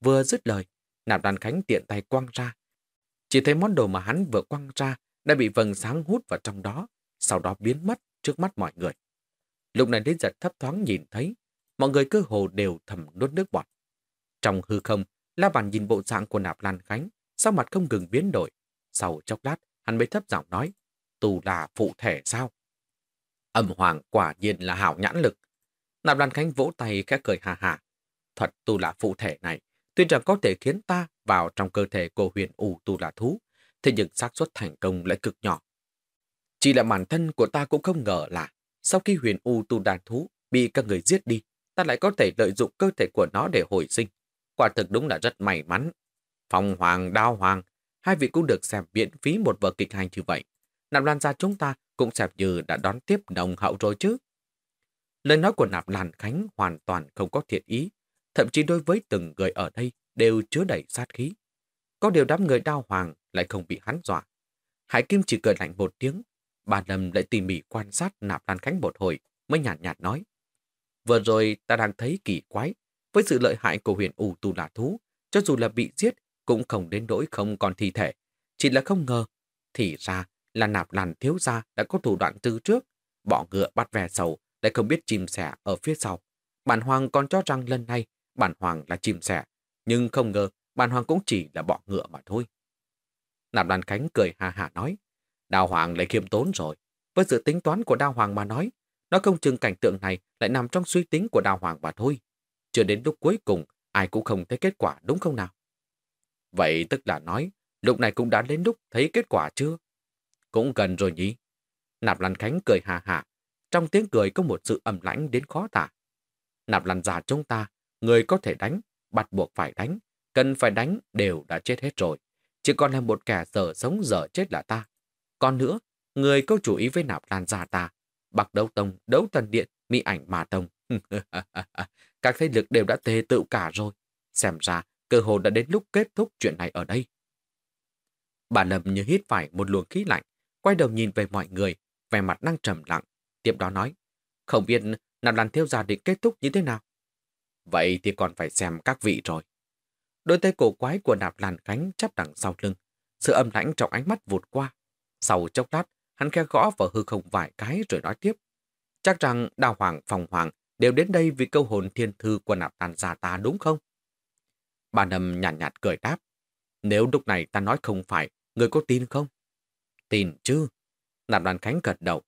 Vừa dứt lời, nạp đàn khánh tiện tay quăng ra. Chỉ thấy món đồ mà hắn vừa quăng ra đã bị vầng sáng hút vào trong đó, sau đó biến mất trước mắt mọi người. Lúc này đến giật thấp thoáng nhìn thấy, mọi người cơ hồ đều thầm nuốt nước bọt. Trong hư không, La Bàn nhìn bộ dạng của nạp Lan Khánh, sau mặt không ngừng biến đổi. Sau chốc lát, hắn mới thấp giọng nói, tù là phụ thể sao? Âm hoàng quả nhiên là hảo nhãn lực. Nạp Lan Khánh vỗ tay khẽ cười hà hà. Thuật tu là phụ thể này, tuy rằng có thể khiến ta vào trong cơ thể của huyền ủ tu là thú, thế nhưng xác suất thành công lại cực nhỏ. Chỉ là bản thân của ta cũng không ngờ là sau khi huyền u tu đàn thú bị các người giết đi, ta lại có thể lợi dụng cơ thể của nó để hồi sinh. Quả thực đúng là rất may mắn. Phong hoàng, đao hoàng, hai vị cũng được xem miễn phí một vở kịch hành như vậy. Nạp Lan gia chúng ta cũng xem như đã đón tiếp đồng hậu rồi chứ. Lời nói của Nạp Lan Khánh hoàn toàn không có thiện ý, thậm chí đối với từng người ở đây đều chứa đầy sát khí. Có điều đám người đao hoàng lại không bị hắn dọa. Hải Kim chỉ cười lạnh một tiếng, bà Lâm lại tỉ mỉ quan sát Nạp Lan Khánh một hồi, mới nhạt nhạt nói. Vừa rồi ta đang thấy kỳ quái, với sự lợi hại của huyền ủ tù lạ thú, cho dù là bị giết cũng không đến nỗi không còn thi thể. Chỉ là không ngờ, thì ra là nạp làn thiếu gia đã có thủ đoạn từ trước, bỏ ngựa bắt ve sầu, lại không biết chim sẻ ở phía sau. Bản hoàng còn cho rằng lần này bản hoàng là chim sẻ, nhưng không ngờ bản hoàng cũng chỉ là bỏ ngựa mà thôi. Nạp Lan Khánh cười hà hà nói, Đào Hoàng lại khiêm tốn rồi. Với sự tính toán của Đào Hoàng mà nói, nó không chừng cảnh tượng này lại nằm trong suy tính của Đào Hoàng mà thôi. Chưa đến lúc cuối cùng, ai cũng không thấy kết quả đúng không nào? Vậy tức là nói, lúc này cũng đã đến lúc thấy kết quả chưa? Cũng gần rồi nhỉ? Nạp Lan Khánh cười hà hà. Trong tiếng cười có một sự ẩm lãnh đến khó tả. Nạp Lan già chúng ta, người có thể đánh, bắt buộc phải đánh, cần phải đánh đều đã chết hết rồi. Chỉ còn là một kẻ dở sống dở chết là ta. Còn nữa, người có chú ý với Nạp Lan già ta. Bạc đấu tông, đấu tần điện, mỹ ảnh mà tông. [laughs] Các thế lực đều đã tề tự cả rồi. Xem ra, cơ hội đã đến lúc kết thúc chuyện này ở đây. Bà Lâm như hít phải một luồng khí lạnh, quay đầu nhìn về mọi người, vẻ mặt đang trầm lặng, tiếp đó nói, không biết nạp lan thiếu gia định kết thúc như thế nào. Vậy thì còn phải xem các vị rồi. Đôi tay cổ quái của nạp lan cánh chắp đằng sau lưng, sự âm lãnh trong ánh mắt vụt qua. Sau chốc lát, hắn khe gõ vào hư không vài cái rồi nói tiếp. Chắc rằng đào hoàng, phòng hoàng đều đến đây vì câu hồn thiên thư của nạp tàn gia ta đúng không? Bà Nâm nhàn nhạt, nhạt cười đáp. Nếu lúc này ta nói không phải, người có tin không? Tin chứ. Nạp đoàn Khánh gật đầu.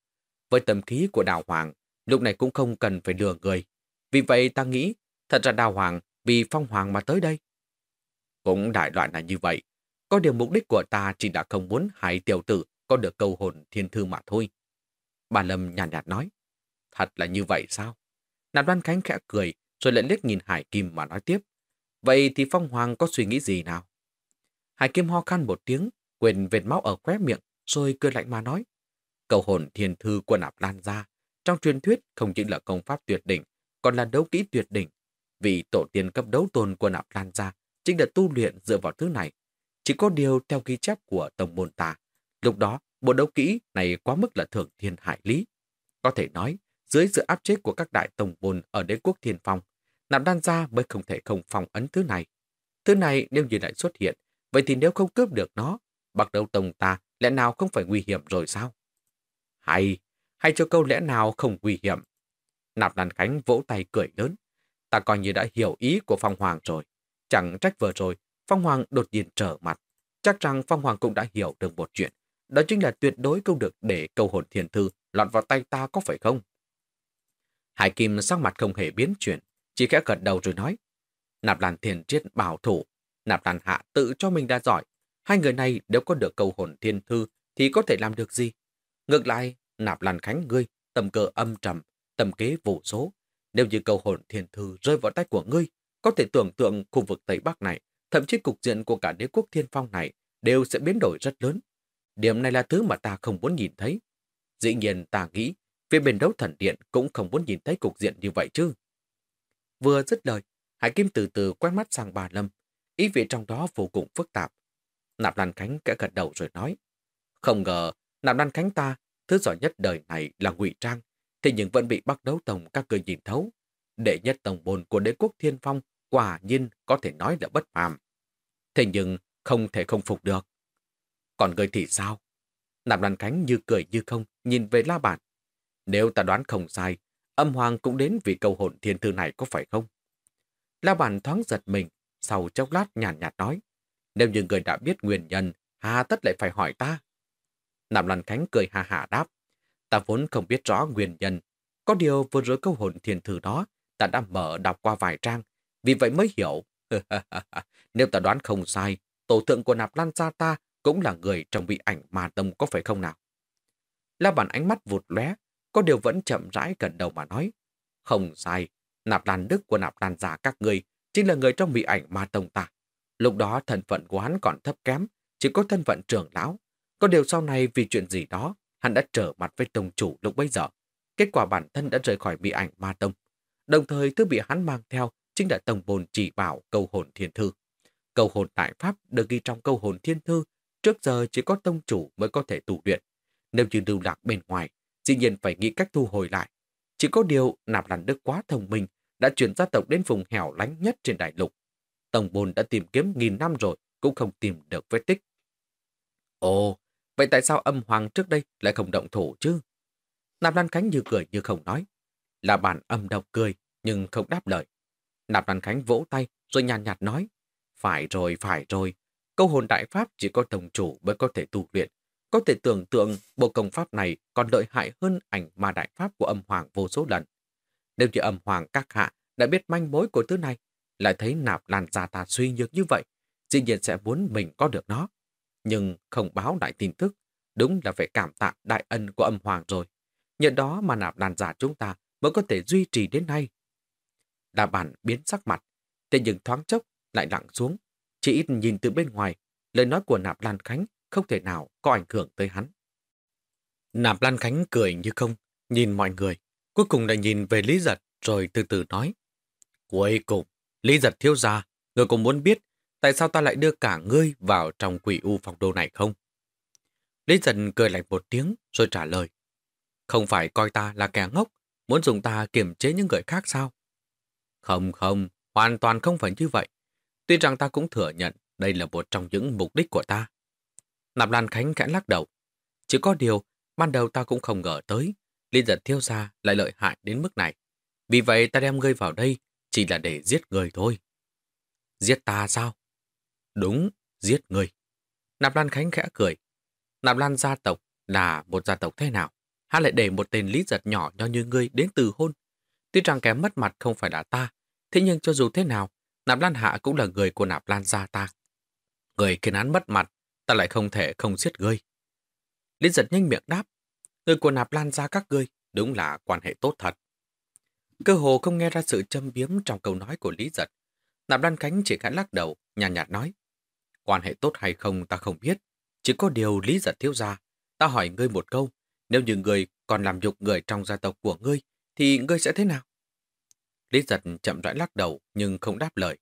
Với tâm khí của Đào Hoàng, lúc này cũng không cần phải lừa người. Vì vậy ta nghĩ, thật ra Đào Hoàng vì Phong Hoàng mà tới đây. Cũng đại loại là như vậy. Có điều mục đích của ta chỉ đã không muốn hại tiểu tử có được câu hồn thiên thư mà thôi. Bà Lâm nhàn nhạt, nhạt nói. Thật là như vậy sao? Nạp Lan Khánh khẽ cười, rồi lại liếc nhìn Hải Kim mà nói tiếp. Vậy thì Phong Hoàng có suy nghĩ gì nào? Hải Kim ho khan một tiếng, quên vệt máu ở khóe miệng, rồi cười lạnh mà nói. Cầu hồn thiên thư của nạp lan ra, trong truyền thuyết không chỉ là công pháp tuyệt đỉnh, còn là đấu kỹ tuyệt đỉnh. Vì tổ tiên cấp đấu tôn của nạp lan ra chính là tu luyện dựa vào thứ này. Chỉ có điều theo ghi chép của tổng môn ta, lúc đó bộ đấu kỹ này quá mức là thượng thiên hải lý. Có thể nói, dưới sự áp chế của các đại tổng môn ở đế quốc thiên phong, nạp đan gia mới không thể không phòng ấn thứ này. Thứ này nếu như lại xuất hiện, vậy thì nếu không cướp được nó, bạc đầu tông ta lẽ nào không phải nguy hiểm rồi sao? Hay, hay cho câu lẽ nào không nguy hiểm. Nạp đàn Khánh vỗ tay cười lớn. Ta coi như đã hiểu ý của Phong Hoàng rồi. Chẳng trách vừa rồi, Phong Hoàng đột nhiên trở mặt. Chắc rằng Phong Hoàng cũng đã hiểu được một chuyện. Đó chính là tuyệt đối không được để câu hồn thiền thư lọt vào tay ta có phải không? Hải Kim sắc mặt không hề biến chuyển, chỉ khẽ gật đầu rồi nói. Nạp Lan Thiền Triết bảo thủ, Nạp Lan Hạ tự cho mình đã giỏi. Hai người này nếu có được câu hồn thiên thư thì có thể làm được gì? Ngược lại, Nạp Lan Khánh ngươi, tầm cờ âm trầm, tầm kế vô số. Nếu như câu hồn thiên thư rơi vào tay của ngươi, có thể tưởng tượng khu vực Tây Bắc này, thậm chí cục diện của cả đế quốc thiên phong này đều sẽ biến đổi rất lớn. Điểm này là thứ mà ta không muốn nhìn thấy. Dĩ nhiên ta nghĩ, phía bên đấu thần điện cũng không muốn nhìn thấy cục diện như vậy chứ. Vừa dứt lời, Hải Kim từ từ quét mắt sang bà Lâm, ý vị trong đó vô cùng phức tạp. Nạp Lan Khánh kẽ gật đầu rồi nói, không ngờ Nạp Lan Khánh ta, thứ giỏi nhất đời này là ngụy trang, thế nhưng vẫn bị bắt đấu tổng các cười nhìn thấu. Đệ nhất tổng bồn của đế quốc thiên phong quả nhiên có thể nói là bất phàm. Thế nhưng không thể không phục được. Còn người thì sao? Nạp Lan Khánh như cười như không, nhìn về la bản. Nếu ta đoán không sai, âm hoàng cũng đến vì câu hồn thiên thư này có phải không? La bản thoáng giật mình, sau chốc lát nhàn nhạt, nhạt nói. Nếu như người đã biết nguyên nhân, hà tất lại phải hỏi ta. Nạp Lan Khánh cười hà hà đáp. Ta vốn không biết rõ nguyên nhân. Có điều vừa rồi câu hồn thiền thư đó, ta đã mở đọc qua vài trang, vì vậy mới hiểu. [laughs] Nếu ta đoán không sai, tổ thượng của Nạp Lan gia ta cũng là người trong bị ảnh mà tâm có phải không nào? La bản ánh mắt vụt lóe, có điều vẫn chậm rãi gần đầu mà nói. Không sai, nạp đàn đức của nạp đàn giả các người chính là người trong bị ảnh ma tông ta. Lúc đó thân phận của hắn còn thấp kém, chỉ có thân phận trưởng lão. Có điều sau này vì chuyện gì đó, hắn đã trở mặt với tông chủ lúc bấy giờ. Kết quả bản thân đã rời khỏi bị ảnh ma tông. Đồng thời thứ bị hắn mang theo chính là tông bồn chỉ bảo câu hồn thiên thư. Câu hồn đại pháp được ghi trong câu hồn thiên thư Trước giờ chỉ có tông chủ mới có thể tù luyện. Nếu như lưu lạc bên ngoài, dĩ nhiên phải nghĩ cách thu hồi lại. Chỉ có điều nạp làn đức quá thông minh, đã chuyển gia tộc đến vùng hẻo lánh nhất trên đại lục. Tổng bồn đã tìm kiếm nghìn năm rồi, cũng không tìm được vết tích. Ồ, vậy tại sao âm hoàng trước đây lại không động thủ chứ? Nạp Lan Khánh như cười như không nói. Là bản âm độc cười, nhưng không đáp lời. Nạp Lan Khánh vỗ tay rồi nhàn nhạt nói. Phải rồi, phải rồi, Câu hồn đại pháp chỉ có tổng chủ mới có thể tu luyện. Có thể tưởng tượng bộ công pháp này còn lợi hại hơn ảnh ma đại pháp của âm hoàng vô số lần. Nếu như âm hoàng các hạ đã biết manh mối của thứ này, lại thấy nạp lan ra ta suy nhược như vậy, dĩ nhiên sẽ muốn mình có được nó. Nhưng không báo đại tin tức, đúng là phải cảm tạ đại ân của âm hoàng rồi. Nhờ đó mà nạp đàn giả chúng ta mới có thể duy trì đến nay. Đà bản biến sắc mặt, thế nhưng thoáng chốc lại lặng xuống, chỉ ít nhìn từ bên ngoài, lời nói của Nạp Lan Khánh không thể nào có ảnh hưởng tới hắn. Nạp Lan Khánh cười như không, nhìn mọi người, cuối cùng lại nhìn về Lý Giật rồi từ từ nói. Cuối cùng, Lý Giật thiếu ra, người cũng muốn biết tại sao ta lại đưa cả ngươi vào trong quỷ u phòng đồ này không? Lý Giật cười lạnh một tiếng rồi trả lời. Không phải coi ta là kẻ ngốc, muốn dùng ta kiềm chế những người khác sao? Không không, hoàn toàn không phải như vậy. Tuy rằng ta cũng thừa nhận đây là một trong những mục đích của ta. Nạp Lan Khánh khẽ lắc đầu. Chỉ có điều, ban đầu ta cũng không ngờ tới, Liên giật thiêu gia lại lợi hại đến mức này. Vì vậy ta đem ngươi vào đây chỉ là để giết người thôi. Giết ta sao? Đúng, giết người. Nạp Lan Khánh khẽ cười. Nạp Lan gia tộc là một gia tộc thế nào? Hắn lại để một tên lý giật nhỏ nho như ngươi đến từ hôn. Tuy rằng kém mất mặt không phải là ta, thế nhưng cho dù thế nào, Nạp Lan Hạ cũng là người của Nạp Lan gia ta. Người khiến án mất mặt, ta lại không thể không giết ngươi. Lý giật nhanh miệng đáp, người của Nạp Lan ra các ngươi đúng là quan hệ tốt thật. Cơ hồ không nghe ra sự châm biếm trong câu nói của Lý giật. Nạp Lan Khánh chỉ khẽ lắc đầu, nhàn nhạt, nhạt nói. Quan hệ tốt hay không ta không biết. Chỉ có điều Lý giật thiếu ra. Ta hỏi ngươi một câu. Nếu như người còn làm nhục người trong gia tộc của ngươi, thì ngươi sẽ thế nào? Lý giật chậm rãi lắc đầu nhưng không đáp lời.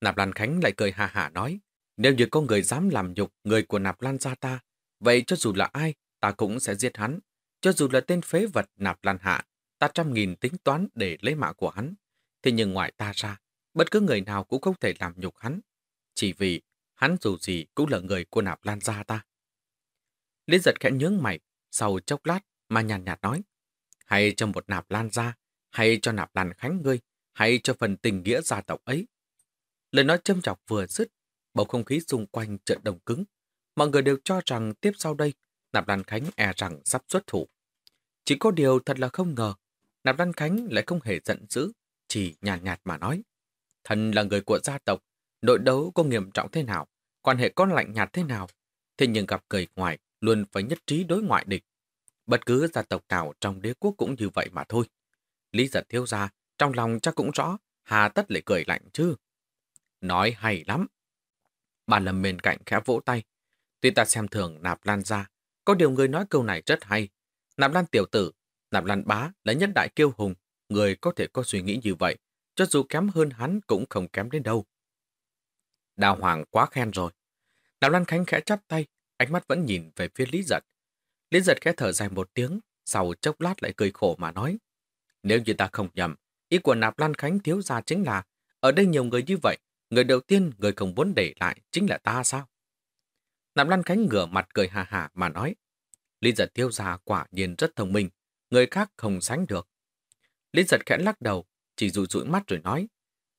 Nạp Lan Khánh lại cười hà hà nói, nếu như có người dám làm nhục người của Nạp Lan gia ta, vậy cho dù là ai, ta cũng sẽ giết hắn. Cho dù là tên phế vật Nạp Lan Hạ, ta trăm nghìn tính toán để lấy mạng của hắn. Thế nhưng ngoài ta ra, bất cứ người nào cũng không thể làm nhục hắn. Chỉ vì hắn dù gì cũng là người của Nạp Lan gia ta. Lý giật khẽ nhướng mày, sau chốc lát mà nhàn nhạt nói, hay cho một Nạp Lan gia hay cho nạp lan khánh ngươi, hay cho phần tình nghĩa gia tộc ấy. Lời nói châm chọc vừa dứt, bầu không khí xung quanh chợt đông cứng. Mọi người đều cho rằng tiếp sau đây, Nạp Lan Khánh e rằng sắp xuất thủ. Chỉ có điều thật là không ngờ, Nạp Lan Khánh lại không hề giận dữ, chỉ nhàn nhạt, nhạt mà nói. Thần là người của gia tộc, nội đấu có nghiêm trọng thế nào, quan hệ có lạnh nhạt thế nào, thế nhưng gặp người ngoài luôn phải nhất trí đối ngoại địch. Bất cứ gia tộc nào trong đế quốc cũng như vậy mà thôi. Lý giật thiếu ra, trong lòng chắc cũng rõ, hà tất lại cười lạnh chứ. Nói hay lắm. Bà Lâm bên cạnh khẽ vỗ tay. Tuy ta xem thường nạp lan ra, có điều người nói câu này rất hay. Nạp lan tiểu tử, nạp lan bá là nhân đại kiêu hùng, người có thể có suy nghĩ như vậy, cho dù kém hơn hắn cũng không kém đến đâu. Đào Hoàng quá khen rồi. Nạp lan khánh khẽ chắp tay, ánh mắt vẫn nhìn về phía Lý Giật. Lý Giật khẽ thở dài một tiếng, sau chốc lát lại cười khổ mà nói. Nếu như ta không nhầm, ý của nạp lan khánh thiếu gia chính là ở đây nhiều người như vậy, người đầu tiên người không muốn để lại chính là ta sao? Nạp Lan Khánh ngửa mặt cười hà hà mà nói. Lý giật tiêu già quả nhiên rất thông minh, người khác không sánh được. Lý giật khẽ lắc đầu, chỉ rụi rụi mắt rồi nói.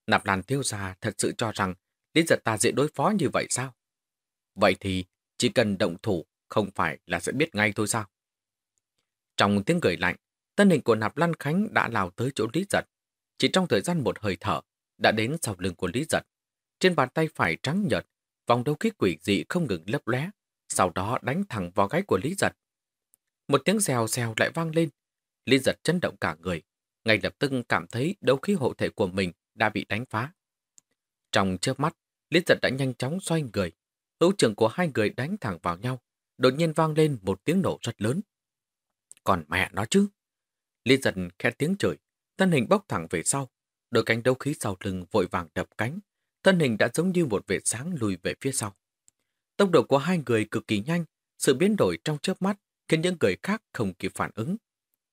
Nạp Lan tiêu già thật sự cho rằng Lý giật ta dễ đối phó như vậy sao? Vậy thì chỉ cần động thủ không phải là sẽ biết ngay thôi sao? Trong tiếng cười lạnh, thân hình của Nạp Lan Khánh đã lao tới chỗ Lý giật. Chỉ trong thời gian một hơi thở, đã đến sau lưng của Lý giật. Trên bàn tay phải trắng nhợt, vòng đấu khí quỷ dị không ngừng lấp lóe, sau đó đánh thẳng vào gáy của Lý Giật. Một tiếng rèo rèo lại vang lên. Lý Giật chấn động cả người, ngay lập tức cảm thấy đấu khí hộ thể của mình đã bị đánh phá. Trong chớp mắt, Lý Giật đã nhanh chóng xoay người. Hữu trường của hai người đánh thẳng vào nhau, đột nhiên vang lên một tiếng nổ rất lớn. Còn mẹ nó chứ? Lý Giật khét tiếng chửi, thân hình bốc thẳng về sau, đôi cánh đấu khí sau lưng vội vàng đập cánh, thân hình đã giống như một vệt sáng lùi về phía sau. Tốc độ của hai người cực kỳ nhanh, sự biến đổi trong chớp mắt khiến những người khác không kịp phản ứng.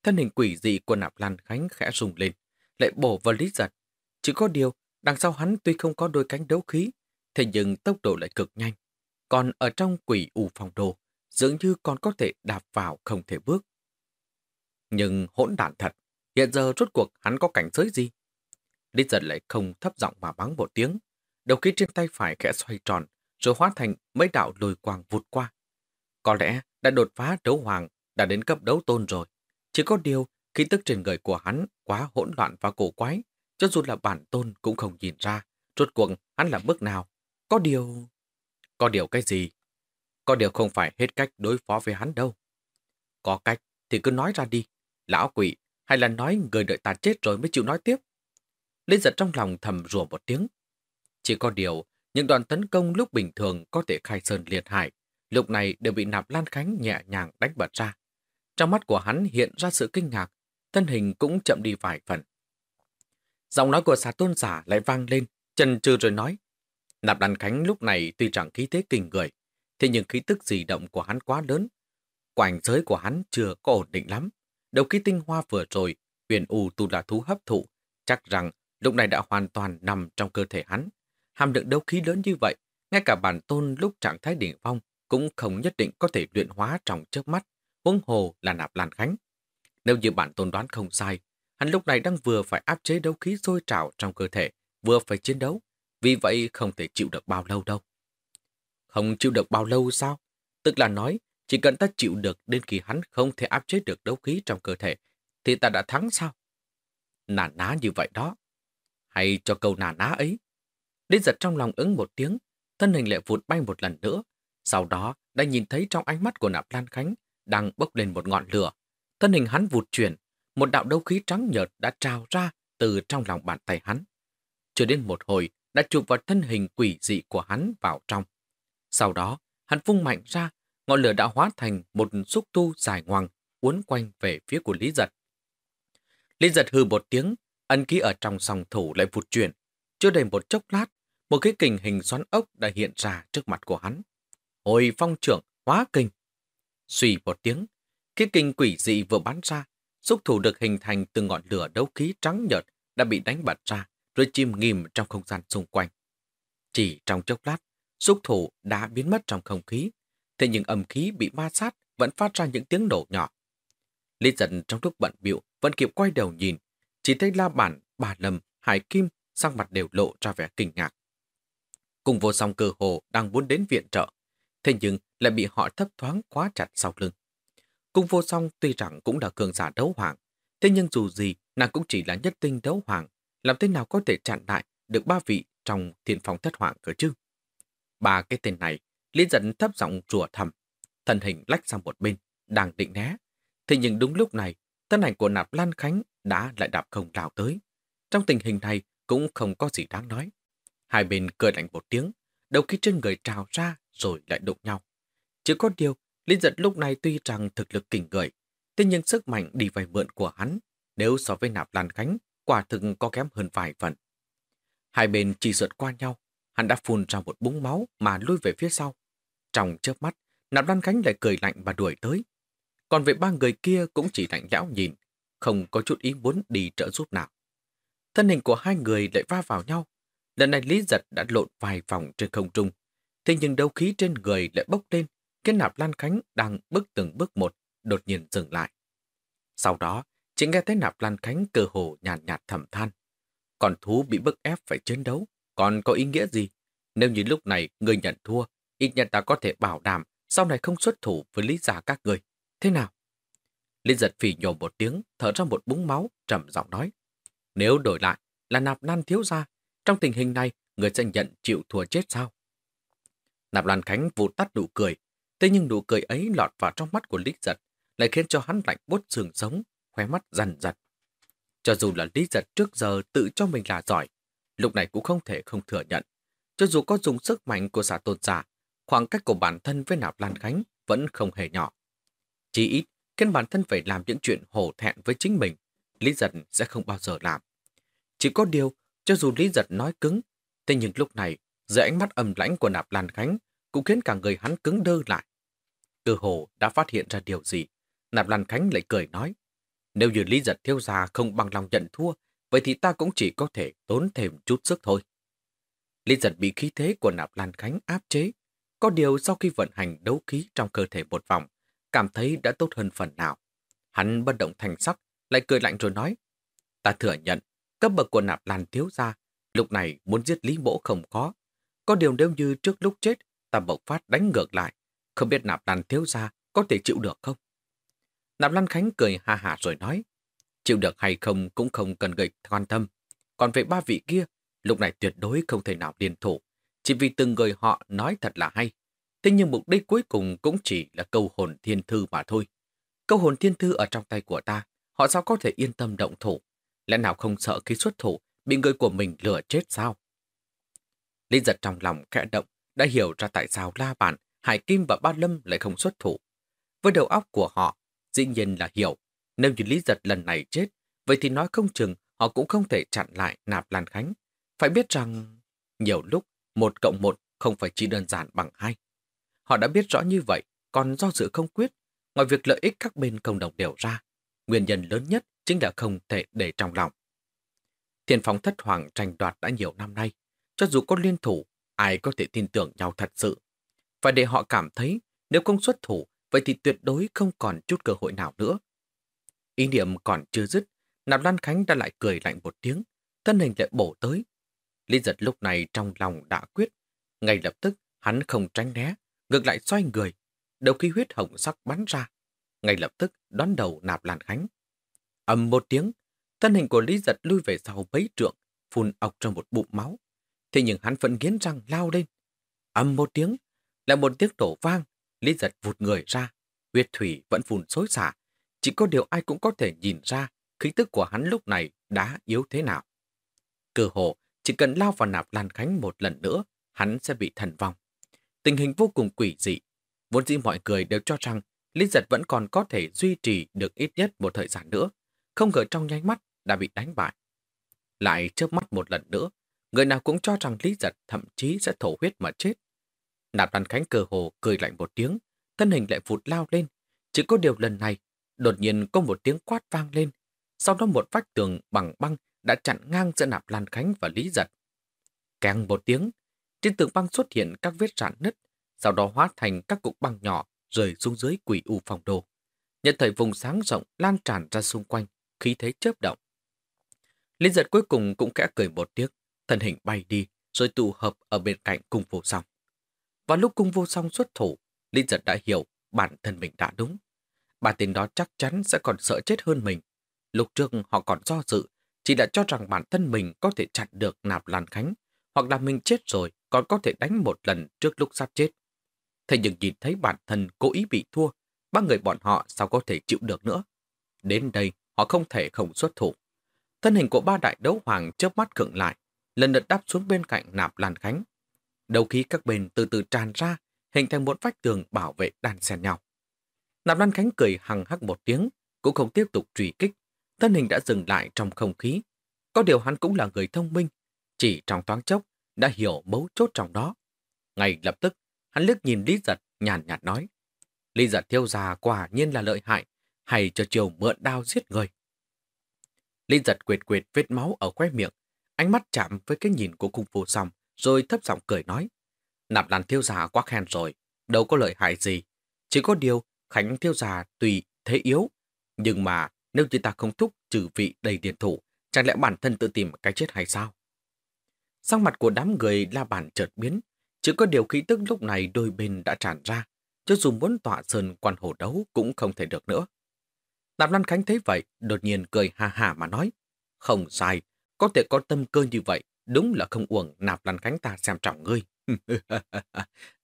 Thân hình quỷ dị của nạp lan khánh khẽ rùng lên, lại bổ vào lý giật. Chỉ có điều, đằng sau hắn tuy không có đôi cánh đấu khí, thế nhưng tốc độ lại cực nhanh. Còn ở trong quỷ u phòng đồ, dường như còn có thể đạp vào không thể bước. Nhưng hỗn đản thật, hiện giờ rốt cuộc hắn có cảnh giới gì? Lý giật lại không thấp giọng mà bắn một tiếng, đầu khí trên tay phải khẽ xoay tròn, rồi hóa thành mấy đạo lùi quang vụt qua. Có lẽ đã đột phá đấu hoàng, đã đến cấp đấu tôn rồi. Chỉ có điều, khí tức trên người của hắn quá hỗn loạn và cổ quái, cho dù là bản tôn cũng không nhìn ra, rốt cuộc hắn là bước nào. Có điều... Có điều cái gì? Có điều không phải hết cách đối phó với hắn đâu. Có cách thì cứ nói ra đi. Lão quỷ, hay là nói người đợi ta chết rồi mới chịu nói tiếp. Lý giật trong lòng thầm rủa một tiếng, chỉ có điều, những đoàn tấn công lúc bình thường có thể khai sơn liệt hải, lúc này đều bị nạp Lan Khánh nhẹ nhàng đánh bật ra. Trong mắt của hắn hiện ra sự kinh ngạc, thân hình cũng chậm đi vài phần. Giọng nói của xà tôn giả lại vang lên, chân chừ rồi nói. Nạp Lan Khánh lúc này tuy chẳng khí thế kinh người, thế nhưng khí tức dị động của hắn quá lớn. Quảnh giới của hắn chưa có ổn định lắm. Đầu khí tinh hoa vừa rồi, huyền u tu là thú hấp thụ, chắc rằng lúc này đã hoàn toàn nằm trong cơ thể hắn hàm lượng đấu khí lớn như vậy, ngay cả bản tôn lúc trạng thái đỉnh phong cũng không nhất định có thể luyện hóa trong trước mắt, huống hồ là nạp lan khánh. Nếu như bản tôn đoán không sai, hắn lúc này đang vừa phải áp chế đấu khí sôi trào trong cơ thể, vừa phải chiến đấu, vì vậy không thể chịu được bao lâu đâu. Không chịu được bao lâu sao? Tức là nói, chỉ cần ta chịu được đến khi hắn không thể áp chế được đấu khí trong cơ thể, thì ta đã thắng sao? Nà ná như vậy đó. Hay cho câu nà ná ấy, Lý giật trong lòng ứng một tiếng, thân hình lại vụt bay một lần nữa. Sau đó, đã nhìn thấy trong ánh mắt của nạp Lan Khánh đang bốc lên một ngọn lửa. Thân hình hắn vụt chuyển, một đạo đấu khí trắng nhợt đã trào ra từ trong lòng bàn tay hắn. Chưa đến một hồi, đã chụp vào thân hình quỷ dị của hắn vào trong. Sau đó, hắn vung mạnh ra, ngọn lửa đã hóa thành một xúc tu dài ngoằng, uốn quanh về phía của Lý Giật. Lý Giật hư một tiếng, ân ký ở trong sòng thủ lại vụt chuyển. Chưa đầy một chốc lát, một cái kình hình xoắn ốc đã hiện ra trước mặt của hắn. Hồi phong trưởng, hóa kình, Xùy một tiếng, cái kình quỷ dị vừa bắn ra, xúc thủ được hình thành từ ngọn lửa đấu khí trắng nhợt đã bị đánh bật ra, rồi chìm nghìm trong không gian xung quanh. Chỉ trong chốc lát, xúc thủ đã biến mất trong không khí, thế nhưng âm khí bị ma sát vẫn phát ra những tiếng nổ nhỏ. Lý giận trong lúc bận biệu vẫn kịp quay đầu nhìn, chỉ thấy La Bản, Bà Lâm, Hải Kim sang mặt đều lộ ra vẻ kinh ngạc. Cùng vô song cơ hồ đang muốn đến viện trợ, thế nhưng lại bị họ thấp thoáng quá chặt sau lưng. Cung vô song tuy rằng cũng là cường giả đấu hoàng, thế nhưng dù gì nàng cũng chỉ là nhất tinh đấu hoàng, làm thế nào có thể chặn lại được ba vị trong thiên phong thất hoàng cơ chứ? Ba cái tên này, Lý dẫn thấp giọng rùa thầm, thân hình lách sang một bên, đang định né. Thế nhưng đúng lúc này, thân ảnh của nạp Lan Khánh đã lại đạp không đào tới. Trong tình hình này cũng không có gì đáng nói. Hai bên cười lạnh một tiếng, đầu khí trên người trào ra rồi lại đụng nhau. Chỉ có điều, Lý giật lúc này tuy rằng thực lực kinh người, thế nhưng sức mạnh đi vay mượn của hắn, nếu so với nạp Lan Khánh, quả thực có kém hơn vài phần. Hai bên chỉ sượt qua nhau, hắn đã phun ra một búng máu mà lui về phía sau. Trong chớp mắt, nạp Lan Khánh lại cười lạnh và đuổi tới. Còn về ba người kia cũng chỉ lạnh lẽo nhìn, không có chút ý muốn đi trợ giúp nào. Thân hình của hai người lại va vào nhau. Lần này Lý Giật đã lộn vài vòng trên không trung. Thế nhưng đấu khí trên người lại bốc lên, cái nạp Lan Khánh đang bước từng bước một, đột nhiên dừng lại. Sau đó, chỉ nghe thấy nạp Lan Khánh cơ hồ nhàn nhạt, nhạt thầm than. Còn thú bị bức ép phải chiến đấu, còn có ý nghĩa gì? Nếu như lúc này người nhận thua, ít nhất ta có thể bảo đảm sau này không xuất thủ với lý giả các người. Thế nào? Lý giật phì nhổ một tiếng, thở ra một búng máu, trầm giọng nói. Nếu đổi lại là nạp lan thiếu ra, trong tình hình này, người sẽ nhận chịu thua chết sao? Nạp lan khánh vụt tắt nụ cười, thế nhưng nụ cười ấy lọt vào trong mắt của Lý giật, lại khiến cho hắn lạnh bút xương sống, khóe mắt dần dần. Cho dù là Lý giật trước giờ tự cho mình là giỏi, lúc này cũng không thể không thừa nhận. Cho dù có dùng sức mạnh của giả tôn giả, khoảng cách của bản thân với nạp lan khánh vẫn không hề nhỏ. Chỉ ít, khiến bản thân phải làm những chuyện hổ thẹn với chính mình, Lý Giật sẽ không bao giờ làm. Chỉ có điều, cho dù Lý Giật nói cứng, thế nhưng lúc này, dưới ánh mắt âm lãnh của nạp Lan Khánh, cũng khiến cả người hắn cứng đơ lại. Cơ hồ đã phát hiện ra điều gì, nạp Lan Khánh lại cười nói, nếu như Lý Giật thiếu già không bằng lòng nhận thua, vậy thì ta cũng chỉ có thể tốn thêm chút sức thôi. Lý Giật bị khí thế của nạp Lan Khánh áp chế, có điều sau khi vận hành đấu khí trong cơ thể một vòng, cảm thấy đã tốt hơn phần nào. Hắn bất động thành sắc, lại cười lạnh rồi nói, ta thừa nhận, cấp bậc của nạp lan thiếu gia, lúc này muốn giết Lý Mỗ không khó. Có điều nếu như trước lúc chết, ta bộc phát đánh ngược lại, không biết nạp lan thiếu gia có thể chịu được không? Nạp Lan Khánh cười ha hà rồi nói, chịu được hay không cũng không cần gây quan tâm. Còn về ba vị kia, lúc này tuyệt đối không thể nào liên thủ, chỉ vì từng người họ nói thật là hay. Thế nhưng mục đích cuối cùng cũng chỉ là câu hồn thiên thư mà thôi. Câu hồn thiên thư ở trong tay của ta, họ sao có thể yên tâm động thủ? Lẽ nào không sợ khi xuất thủ, bị người của mình lừa chết sao? Lý giật trong lòng khẽ động, đã hiểu ra tại sao La Bản, Hải Kim và Ba Lâm lại không xuất thủ. Với đầu óc của họ, dĩ nhiên là hiểu, nếu như Lý giật lần này chết, vậy thì nói không chừng họ cũng không thể chặn lại nạp Lan Khánh. Phải biết rằng, nhiều lúc, một cộng một không phải chỉ đơn giản bằng hai. Họ đã biết rõ như vậy, còn do dự không quyết, ngoài việc lợi ích các bên cộng đồng đều ra, nguyên nhân lớn nhất chính là không thể để trong lòng. Thiên phóng thất hoàng tranh đoạt đã nhiều năm nay, cho dù có liên thủ, ai có thể tin tưởng nhau thật sự. Phải để họ cảm thấy nếu không xuất thủ, vậy thì tuyệt đối không còn chút cơ hội nào nữa. Ý niệm còn chưa dứt, Nạp Lan Khánh đã lại cười lạnh một tiếng, thân hình lại bổ tới. Lý giật lúc này trong lòng đã quyết, ngay lập tức hắn không tránh né, ngược lại xoay người, đầu khí huyết hồng sắc bắn ra, ngay lập tức đón đầu nạp Lan Khánh ầm một tiếng, thân hình của Lý Giật lui về sau mấy trượng, phun ọc trong một bụng máu. Thế nhưng hắn vẫn nghiến răng lao lên. ầm một tiếng, lại một tiếng đổ vang, Lý Giật vụt người ra, huyết thủy vẫn phun xối xả. Chỉ có điều ai cũng có thể nhìn ra khí tức của hắn lúc này đã yếu thế nào. Cơ hồ, chỉ cần lao vào nạp Lan Khánh một lần nữa, hắn sẽ bị thần vong. Tình hình vô cùng quỷ dị. Vốn dĩ mọi người đều cho rằng Lý Giật vẫn còn có thể duy trì được ít nhất một thời gian nữa, không ngờ trong nháy mắt đã bị đánh bại. Lại chớp mắt một lần nữa, người nào cũng cho rằng Lý Giật thậm chí sẽ thổ huyết mà chết. Nạp lan Khánh cơ hồ cười lạnh một tiếng, thân hình lại vụt lao lên. Chỉ có điều lần này, đột nhiên có một tiếng quát vang lên, sau đó một vách tường bằng băng đã chặn ngang giữa Nạp Lan Khánh và Lý Giật. Càng một tiếng, trên tường băng xuất hiện các vết rạn nứt, sau đó hóa thành các cục băng nhỏ rơi xuống dưới quỷ u phòng đồ. Nhận thời vùng sáng rộng lan tràn ra xung quanh, khí thế chớp động. Linh giật cuối cùng cũng kẽ cười một tiếng, thân hình bay đi, rồi tụ hợp ở bên cạnh cung vô song. Và lúc cung vô song xuất thủ, Linh giật đã hiểu bản thân mình đã đúng. Bà tin đó chắc chắn sẽ còn sợ chết hơn mình. Lúc trước họ còn do dự, chỉ đã cho rằng bản thân mình có thể chặn được nạp Lan Khánh, hoặc là mình chết rồi còn có thể đánh một lần trước lúc sắp chết. Thế nhưng nhìn thấy bản thân cố ý bị thua, ba người bọn họ sao có thể chịu được nữa. Đến đây, họ không thể không xuất thủ. Thân hình của ba đại đấu hoàng chớp mắt khựng lại, lần lượt đáp xuống bên cạnh nạp Lan Khánh. Đầu khí các bên từ từ tràn ra, hình thành một vách tường bảo vệ đan xen nhau. Nạp Lan Khánh cười hằng hắc một tiếng, cũng không tiếp tục truy kích. Thân hình đã dừng lại trong không khí. Có điều hắn cũng là người thông minh, chỉ trong toán chốc đã hiểu mấu chốt trong đó. Ngay lập tức, hắn liếc nhìn Lý Giật nhàn nhạt nói. Lý Giật thiêu già quả nhiên là lợi hại, hay cho chiều mượn đao giết người. Linh Giật quyệt quyệt vết máu ở khóe miệng, ánh mắt chạm với cái nhìn của cung phu xong, rồi thấp giọng cười nói. Nạp đàn thiêu già quá khen rồi, đâu có lợi hại gì. Chỉ có điều, Khánh thiêu già tùy thế yếu. Nhưng mà nếu như ta không thúc trừ vị đầy điện thủ, chẳng lẽ bản thân tự tìm cái chết hay sao? Sang mặt của đám người la bàn chợt biến, chỉ có điều khí tức lúc này đôi bên đã tràn ra, cho dù muốn tọa sơn quan hồ đấu cũng không thể được nữa. Nạp Lan Khánh thấy vậy, đột nhiên cười ha hà mà nói, không sai, có thể có tâm cơ như vậy, đúng là không uổng Nạp Lan Khánh ta xem trọng ngươi. [laughs]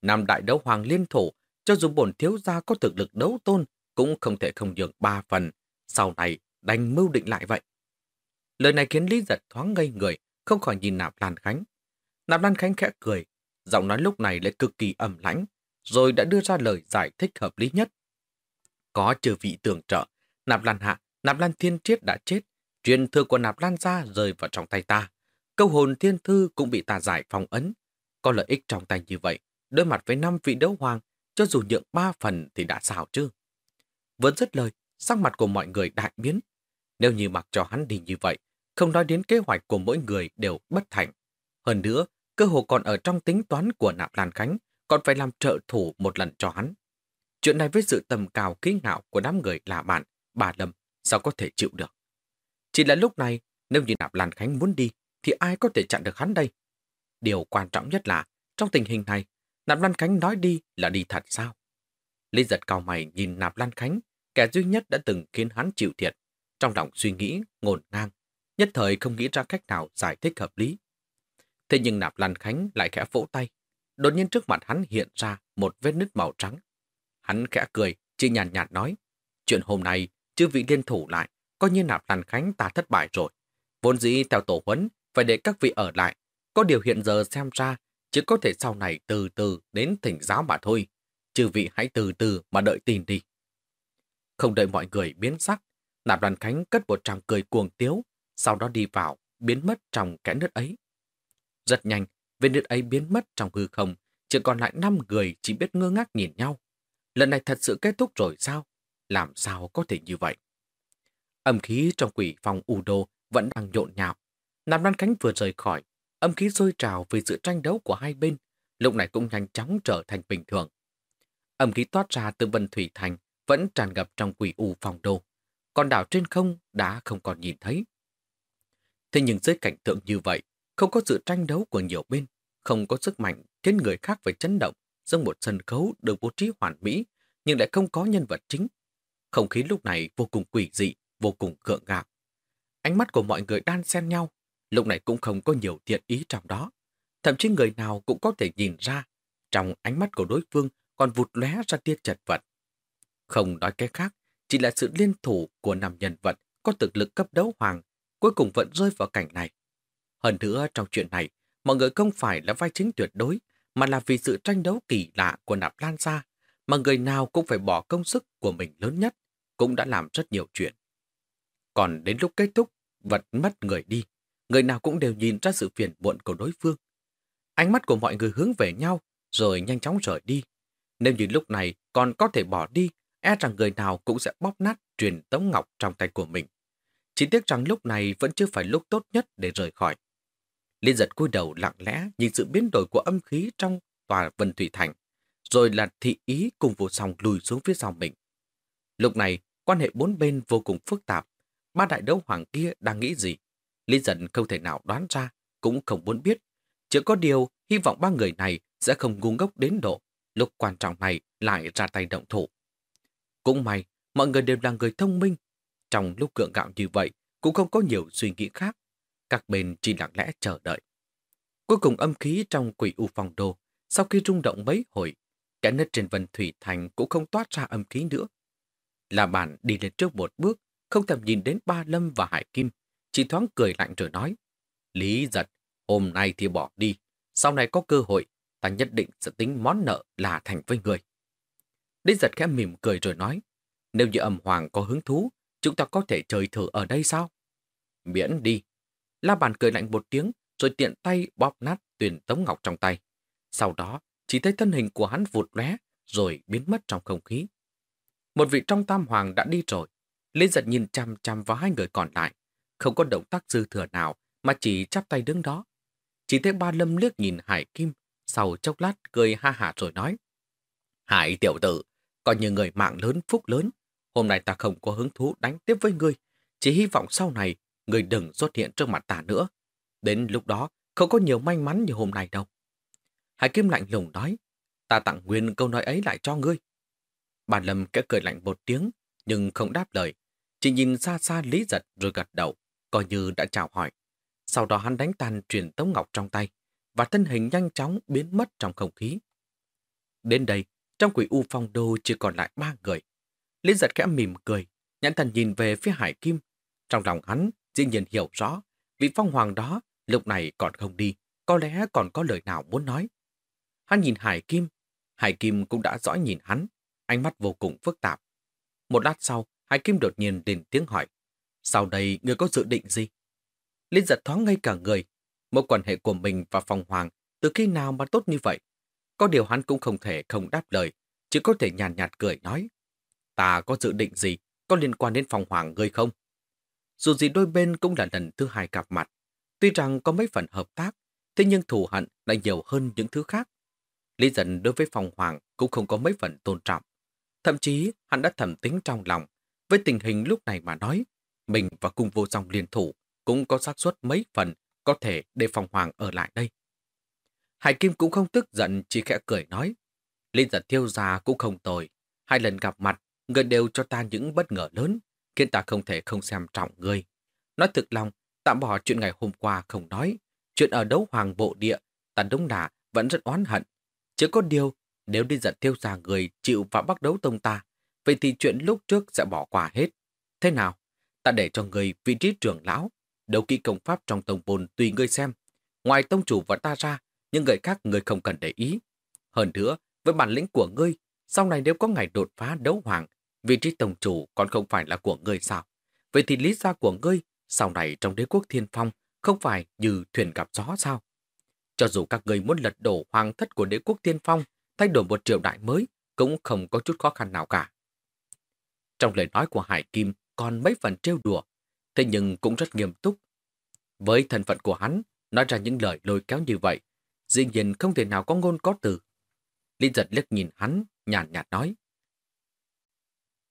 Nam đại đấu hoàng liên thủ, cho dù bổn thiếu gia có thực lực đấu tôn, cũng không thể không nhường ba phần, sau này đành mưu định lại vậy. Lời này khiến Lý Giật thoáng ngây người, không khỏi nhìn Nạp Lan Khánh. Nạp Lan Khánh khẽ cười, giọng nói lúc này lại cực kỳ ẩm lãnh, rồi đã đưa ra lời giải thích hợp lý nhất. Có trừ vị tường trợ, Nạp Lan Hạ, Nạp Lan Thiên Triết đã chết, truyền thừa của Nạp Lan gia rơi vào trong tay ta. Câu hồn thiên thư cũng bị ta giải phong ấn. Có lợi ích trong tay như vậy, đối mặt với năm vị đấu hoàng, cho dù nhượng ba phần thì đã sao chứ. Vẫn dứt lời, sắc mặt của mọi người đại biến. Nếu như mặc cho hắn đi như vậy, không nói đến kế hoạch của mỗi người đều bất thành. Hơn nữa, cơ hồ còn ở trong tính toán của Nạp Lan Khánh, còn phải làm trợ thủ một lần cho hắn. Chuyện này với sự tầm cao kỹ ngạo của đám người là bạn, bà Lâm, sao có thể chịu được. Chỉ là lúc này, nếu như Nạp Lan Khánh muốn đi, thì ai có thể chặn được hắn đây? Điều quan trọng nhất là, trong tình hình này, Nạp Lan Khánh nói đi là đi thật sao? Lý giật cao mày nhìn Nạp Lan Khánh, kẻ duy nhất đã từng khiến hắn chịu thiệt. Trong lòng suy nghĩ, ngổn ngang, nhất thời không nghĩ ra cách nào giải thích hợp lý. Thế nhưng Nạp Lan Khánh lại khẽ vỗ tay. Đột nhiên trước mặt hắn hiện ra một vết nứt màu trắng. Hắn khẽ cười, chỉ nhàn nhạt, nhạt nói, chuyện hôm nay, chứ vị liên thủ lại, coi như Nạp Lan Khánh ta thất bại rồi. Vốn dĩ theo tổ huấn, phải để các vị ở lại. Có điều hiện giờ xem ra, chỉ có thể sau này từ từ đến thỉnh giáo mà thôi. Chư vị hãy từ từ mà đợi tin đi. Không đợi mọi người biến sắc, Nạp Lan Khánh cất một tràng cười cuồng tiếu, sau đó đi vào, biến mất trong kẽ nước ấy. Rất nhanh, viên nước ấy biến mất trong hư không, chỉ còn lại năm người chỉ biết ngơ ngác nhìn nhau. Lần này thật sự kết thúc rồi sao? Làm sao có thể như vậy? Âm khí trong quỷ phòng U Đô vẫn đang nhộn nhạo. Nam Lan Khánh vừa rời khỏi, âm khí sôi trào vì sự tranh đấu của hai bên, lúc này cũng nhanh chóng trở thành bình thường. Âm khí toát ra từ Vân Thủy Thành vẫn tràn ngập trong quỷ u phòng đô. Còn đảo trên không đã không còn nhìn thấy. Thế nhưng dưới cảnh tượng như vậy, không có sự tranh đấu của nhiều bên, không có sức mạnh khiến người khác phải chấn động, giống một sân khấu được bố trí hoàn mỹ, nhưng lại không có nhân vật chính. Không khí lúc này vô cùng quỷ dị, vô cùng gượng gạo. Ánh mắt của mọi người đan xen nhau, lúc này cũng không có nhiều thiện ý trong đó. Thậm chí người nào cũng có thể nhìn ra, trong ánh mắt của đối phương còn vụt lóe ra tia chật vật. Không nói cái khác, chỉ là sự liên thủ của năm nhân vật có thực lực cấp đấu hoàng cuối cùng vẫn rơi vào cảnh này. Hơn nữa trong chuyện này, mọi người không phải là vai chính tuyệt đối, mà là vì sự tranh đấu kỳ lạ của nạp lan gia mà người nào cũng phải bỏ công sức của mình lớn nhất, cũng đã làm rất nhiều chuyện. Còn đến lúc kết thúc, vật mất người đi, người nào cũng đều nhìn ra sự phiền muộn của đối phương. Ánh mắt của mọi người hướng về nhau, rồi nhanh chóng rời đi. Nếu như lúc này còn có thể bỏ đi, e rằng người nào cũng sẽ bóp nát truyền tống ngọc trong tay của mình. Chỉ tiếc rằng lúc này vẫn chưa phải lúc tốt nhất để rời khỏi. Liên giật cúi đầu lặng lẽ nhìn sự biến đổi của âm khí trong tòa Vân Thủy Thành, rồi là thị ý cùng vô song lùi xuống phía sau mình. Lúc này, quan hệ bốn bên vô cùng phức tạp. Ba đại đấu hoàng kia đang nghĩ gì? Lý dần không thể nào đoán ra, cũng không muốn biết. Chỉ có điều, hy vọng ba người này sẽ không ngu ngốc đến độ, lúc quan trọng này lại ra tay động thủ. Cũng may, mọi người đều là người thông minh. Trong lúc cưỡng gạo như vậy, cũng không có nhiều suy nghĩ khác. Các bên chỉ lặng lẽ chờ đợi. Cuối cùng âm khí trong quỷ u phòng đồ, sau khi rung động mấy hồi, cái nứt trên vân thủy thành cũng không toát ra âm khí nữa. Là bản đi lên trước một bước, không thèm nhìn đến ba lâm và hải kim, chỉ thoáng cười lạnh rồi nói. Lý giật, hôm nay thì bỏ đi, sau này có cơ hội, ta nhất định sẽ tính món nợ là thành với người. Lý giật khẽ mỉm cười rồi nói, nếu như âm hoàng có hứng thú, chúng ta có thể chơi thử ở đây sao? Miễn đi. La bàn cười lạnh một tiếng, rồi tiện tay bóp nát tuyển tống ngọc trong tay. Sau đó, chỉ thấy thân hình của hắn vụt lóe rồi biến mất trong không khí. Một vị trong tam hoàng đã đi rồi. Lý giật nhìn chăm chăm vào hai người còn lại, không có động tác dư thừa nào mà chỉ chắp tay đứng đó. Chỉ thấy ba lâm liếc nhìn Hải Kim, sau chốc lát cười ha hả rồi nói. Hải tiểu tử, coi như người mạng lớn phúc lớn, hôm nay ta không có hứng thú đánh tiếp với ngươi, chỉ hy vọng sau này ngươi đừng xuất hiện trước mặt ta nữa. Đến lúc đó, không có nhiều may mắn như hôm nay đâu. Hải Kim lạnh lùng nói, ta tặng nguyên câu nói ấy lại cho ngươi. Bà Lâm kẽ cười lạnh một tiếng, nhưng không đáp lời, chỉ nhìn xa xa Lý Giật rồi gật đầu, coi như đã chào hỏi. Sau đó hắn đánh tan truyền tống ngọc trong tay, và thân hình nhanh chóng biến mất trong không khí. Đến đây, trong quỷ u phong đô chỉ còn lại ba người. Lý giật kẽ mỉm cười, nhãn thần nhìn về phía hải kim. Trong lòng hắn, dĩ nhiên hiểu rõ, vị phong hoàng đó lúc này còn không đi, có lẽ còn có lời nào muốn nói. Hắn nhìn hải kim, hải kim cũng đã dõi nhìn hắn, ánh mắt vô cùng phức tạp. Một lát sau, hải kim đột nhiên lên tiếng hỏi, sau đây người có dự định gì? Lý giật thoáng ngay cả người, mối quan hệ của mình và phong hoàng từ khi nào mà tốt như vậy? Có điều hắn cũng không thể không đáp lời, chỉ có thể nhàn nhạt, nhạt cười nói. Ta có dự định gì, có liên quan đến phong hoàng ngươi không? Dù gì đôi bên cũng là lần thứ hai gặp mặt. Tuy rằng có mấy phần hợp tác, thế nhưng thù hận lại nhiều hơn những thứ khác. Lý dần đối với phong hoàng cũng không có mấy phần tôn trọng. Thậm chí hắn đã thẩm tính trong lòng. Với tình hình lúc này mà nói, mình và cung vô song liên thủ cũng có xác suất mấy phần có thể để phòng hoàng ở lại đây. Hải Kim cũng không tức giận, chỉ khẽ cười nói. Linh giật thiêu già cũng không tồi. Hai lần gặp mặt, người đều cho ta những bất ngờ lớn, khiến ta không thể không xem trọng người. Nói thực lòng, tạm bỏ chuyện ngày hôm qua không nói. Chuyện ở đấu hoàng bộ địa, ta đúng là vẫn rất oán hận. Chỉ có điều, nếu đi giật thiêu già người chịu vào bắt đấu tông ta, vậy thì chuyện lúc trước sẽ bỏ qua hết. Thế nào? Ta để cho người vị trí trưởng lão, đầu kỹ công pháp trong tông bồn tùy ngươi xem. Ngoài tông chủ và ta ra, những người khác ngươi không cần để ý. Hơn nữa, với bản lĩnh của ngươi, sau này nếu có ngày đột phá đấu hoàng, vị trí tổng chủ còn không phải là của ngươi sao? Vậy thì lý do của ngươi sau này trong đế quốc thiên phong không phải như thuyền gặp gió sao? Cho dù các ngươi muốn lật đổ hoàng thất của đế quốc thiên phong, thay đổi một triều đại mới, cũng không có chút khó khăn nào cả. Trong lời nói của Hải Kim còn mấy phần trêu đùa, thế nhưng cũng rất nghiêm túc. Với thân phận của hắn, nói ra những lời lôi kéo như vậy, dĩ nhiên không thể nào có ngôn có từ. Linh giật liếc nhìn hắn, nhàn nhạt nói.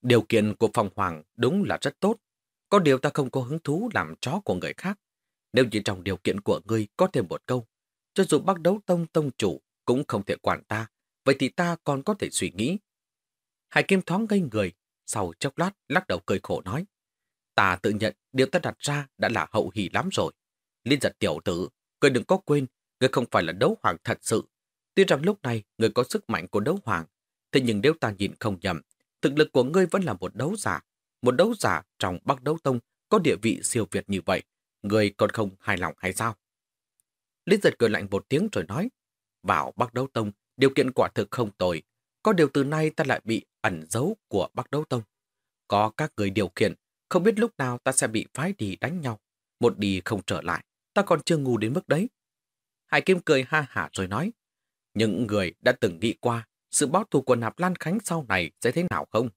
Điều kiện của phòng hoàng đúng là rất tốt. Có điều ta không có hứng thú làm chó của người khác. Nếu như trong điều kiện của ngươi có thêm một câu, cho dù bắt đấu tông tông chủ cũng không thể quản ta, vậy thì ta còn có thể suy nghĩ. Hải Kim thoáng ngây người, sau chốc lát lắc đầu cười khổ nói. Ta tự nhận điều ta đặt ra đã là hậu hỷ lắm rồi. Liên giật tiểu tử, ngươi đừng có quên, ngươi không phải là đấu hoàng thật sự. Tuy rằng lúc này ngươi có sức mạnh của đấu hoàng, thế nhưng nếu ta nhìn không nhầm, thực lực của ngươi vẫn là một đấu giả. Một đấu giả trong Bắc Đấu Tông có địa vị siêu việt như vậy, ngươi còn không hài lòng hay sao? Liên giật cười lạnh một tiếng rồi nói, vào Bắc Đấu Tông, điều kiện quả thực không tồi. Có điều từ nay ta lại bị ẩn giấu của Bắc Đấu Tông. Có các người điều khiển, không biết lúc nào ta sẽ bị phái đi đánh nhau. Một đi không trở lại, ta còn chưa ngu đến mức đấy. Hải Kim cười ha hả rồi nói, những người đã từng nghĩ qua sự báo thù của Nạp Lan Khánh sau này sẽ thế nào không?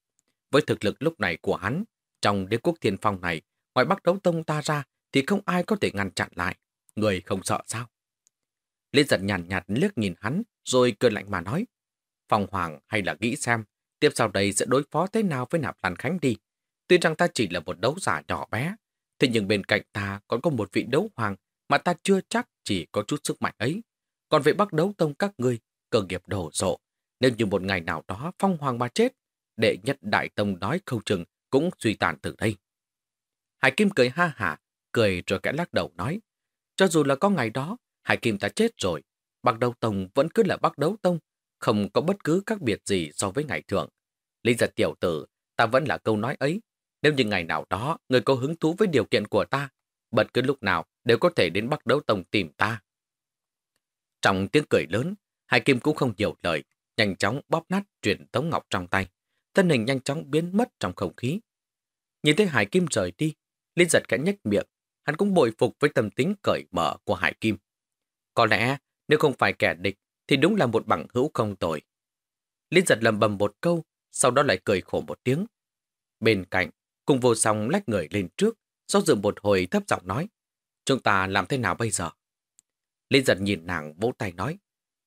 Với thực lực lúc này của hắn, trong đế quốc thiên phong này, ngoài bắc đấu tông ta ra thì không ai có thể ngăn chặn lại. Người không sợ sao? Liên giật nhàn nhạt, nhạt liếc nhìn hắn, rồi cười lạnh mà nói. Phong Hoàng hay là nghĩ xem, tiếp sau đây sẽ đối phó thế nào với Nạp Lan Khánh đi. Tuy rằng ta chỉ là một đấu giả nhỏ bé, Thế nhưng bên cạnh ta còn có một vị đấu hoàng mà ta chưa chắc chỉ có chút sức mạnh ấy. Còn về bắc đấu tông các ngươi, cơ nghiệp đổ rộ. Nếu như một ngày nào đó phong hoàng mà chết, đệ nhất đại tông nói khâu chừng cũng suy tàn từ đây. Hải Kim cười ha hả, cười rồi kẽ lắc đầu nói. Cho dù là có ngày đó, Hải Kim ta chết rồi, Bắc Đấu Tông vẫn cứ là Bắc Đấu Tông, không có bất cứ các biệt gì so với ngày thường. Lý giật tiểu tử, ta vẫn là câu nói ấy. Nếu như ngày nào đó người có hứng thú với điều kiện của ta, bất cứ lúc nào đều có thể đến Bắc Đấu Tông tìm ta. Trong tiếng cười lớn, Hải Kim cũng không nhiều lời, nhanh chóng bóp nát truyền tống ngọc trong tay. Thân hình nhanh chóng biến mất trong không khí. Nhìn thấy Hải Kim rời đi, Lý giật kẽ nhếch miệng, hắn cũng bội phục với tâm tính cởi mở của Hải Kim. Có lẽ nếu không phải kẻ địch thì đúng là một bằng hữu không tồi. Liên giật lầm bầm một câu, sau đó lại cười khổ một tiếng. Bên cạnh, cùng vô song lách người lên trước, sau dự một hồi thấp giọng nói, chúng ta làm thế nào bây giờ? Liên giật nhìn nàng vỗ tay nói,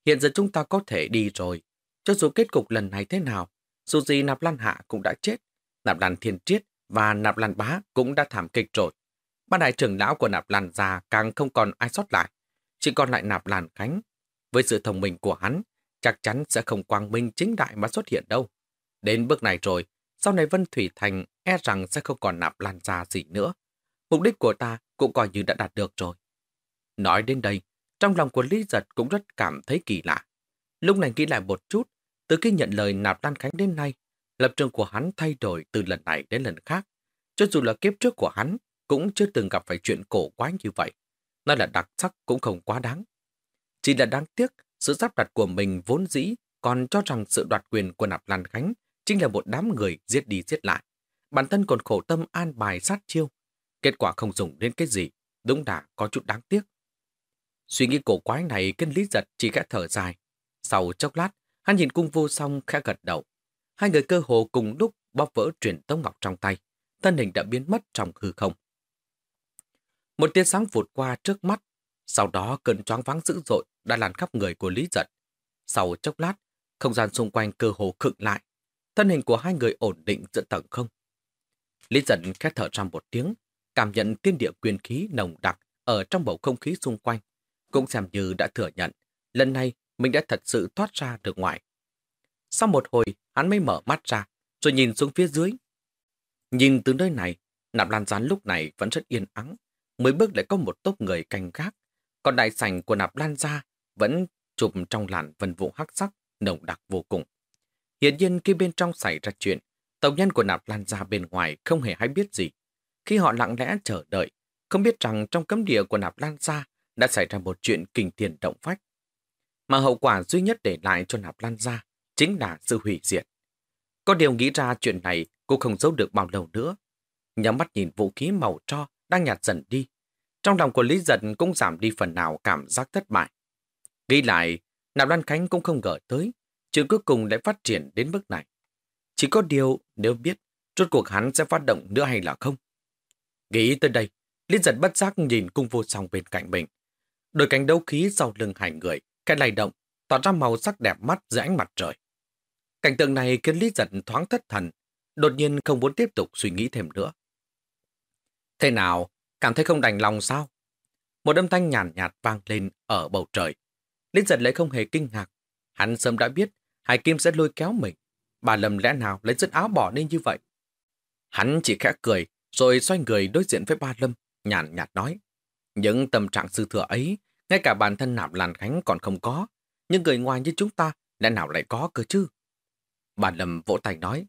hiện giờ chúng ta có thể đi rồi, cho dù kết cục lần này thế nào, dù gì Nạp Lan Hạ cũng đã chết, Nạp Lan Thiên Triết và Nạp Lan Bá cũng đã thảm kịch rồi. Ba đại trưởng lão của Nạp Lan già càng không còn ai sót lại, chỉ còn lại Nạp Lan Khánh. Với sự thông minh của hắn, chắc chắn sẽ không quang minh chính đại mà xuất hiện đâu. Đến bước này rồi, sau này Vân Thủy Thành e rằng sẽ không còn Nạp Lan già gì nữa. Mục đích của ta cũng coi như đã đạt được rồi. Nói đến đây, trong lòng của Lý Giật cũng rất cảm thấy kỳ lạ. Lúc này nghĩ lại một chút, từ khi nhận lời Nạp Lan Khánh đến nay, lập trường của hắn thay đổi từ lần này đến lần khác. Cho dù là kiếp trước của hắn, cũng chưa từng gặp phải chuyện cổ quái như vậy. Nói là đặc sắc cũng không quá đáng. Chỉ là đáng tiếc, sự sắp đặt của mình vốn dĩ còn cho rằng sự đoạt quyền của Nạp Lan Khánh chính là một đám người giết đi giết lại. Bản thân còn khổ tâm an bài sát chiêu. Kết quả không dùng đến cái gì, đúng đã có chút đáng tiếc. Suy nghĩ cổ quái này kinh lý giật chỉ khẽ thở dài. Sau chốc lát, hắn nhìn cung vô song khẽ gật đầu. Hai người cơ hồ cùng lúc bóp vỡ truyền tống ngọc trong tay. Thân hình đã biến mất trong hư không. Một tia sáng vụt qua trước mắt. Sau đó cơn choáng váng dữ dội đã lan khắp người của Lý Giật. Sau chốc lát, không gian xung quanh cơ hồ khựng lại. Thân hình của hai người ổn định giữa tầng không. Lý Giật khét thở ra một tiếng, cảm nhận tiên địa quyền khí nồng đặc ở trong bầu không khí xung quanh. Cũng xem như đã thừa nhận, lần này mình đã thật sự thoát ra được ngoài. Sau một hồi, hắn mới mở mắt ra, rồi nhìn xuống phía dưới. Nhìn từ nơi này, nạp lan gián lúc này vẫn rất yên ắng. Mới bước lại có một tốp người canh gác. Còn đại sảnh của nạp lan ra vẫn chụp trong làn vân vụ hắc sắc, nồng đặc vô cùng. Hiện nhiên khi bên trong xảy ra chuyện, tàu nhân của nạp lan ra bên ngoài không hề hay biết gì. Khi họ lặng lẽ chờ đợi, không biết rằng trong cấm địa của nạp lan ra đã xảy ra một chuyện kinh tiền động phách. Mà hậu quả duy nhất để lại cho nạp lan ra chính là sự hủy diệt. Có điều nghĩ ra chuyện này cũng không giấu được bao lâu nữa. Nhắm mắt nhìn vũ khí màu cho đang nhạt dần đi. Trong lòng của Lý Giật cũng giảm đi phần nào cảm giác thất bại. Nghĩ lại, Nạp Lan Khánh cũng không ngờ tới, chuyện cuối cùng lại phát triển đến mức này. Chỉ có điều nếu biết rốt cuộc hắn sẽ phát động nữa hay là không. Nghĩ tới đây, Lý Giật bất giác nhìn cung vô song bên cạnh mình. Đôi cánh đấu khí sau lưng hai người, cái lay động, tỏ ra màu sắc đẹp mắt dưới ánh mặt trời. Cảnh tượng này khiến Lý Giật thoáng thất thần, đột nhiên không muốn tiếp tục suy nghĩ thêm nữa. Thế nào, cảm thấy không đành lòng sao? Một âm thanh nhàn nhạt, nhạt vang lên ở bầu trời. Linh Giật lấy không hề kinh ngạc. Hắn sớm đã biết Hải Kim sẽ lôi kéo mình. Bà lầm lẽ nào lấy dứt áo bỏ đi như vậy? Hắn chỉ khẽ cười, rồi xoay người đối diện với ba Lâm, nhàn nhạt nói. Những tâm trạng sư thừa ấy, ngay cả bản thân nạp làn khánh còn không có. Nhưng người ngoài như chúng ta, lẽ nào lại có cơ chứ? Bà Lâm vỗ tay nói,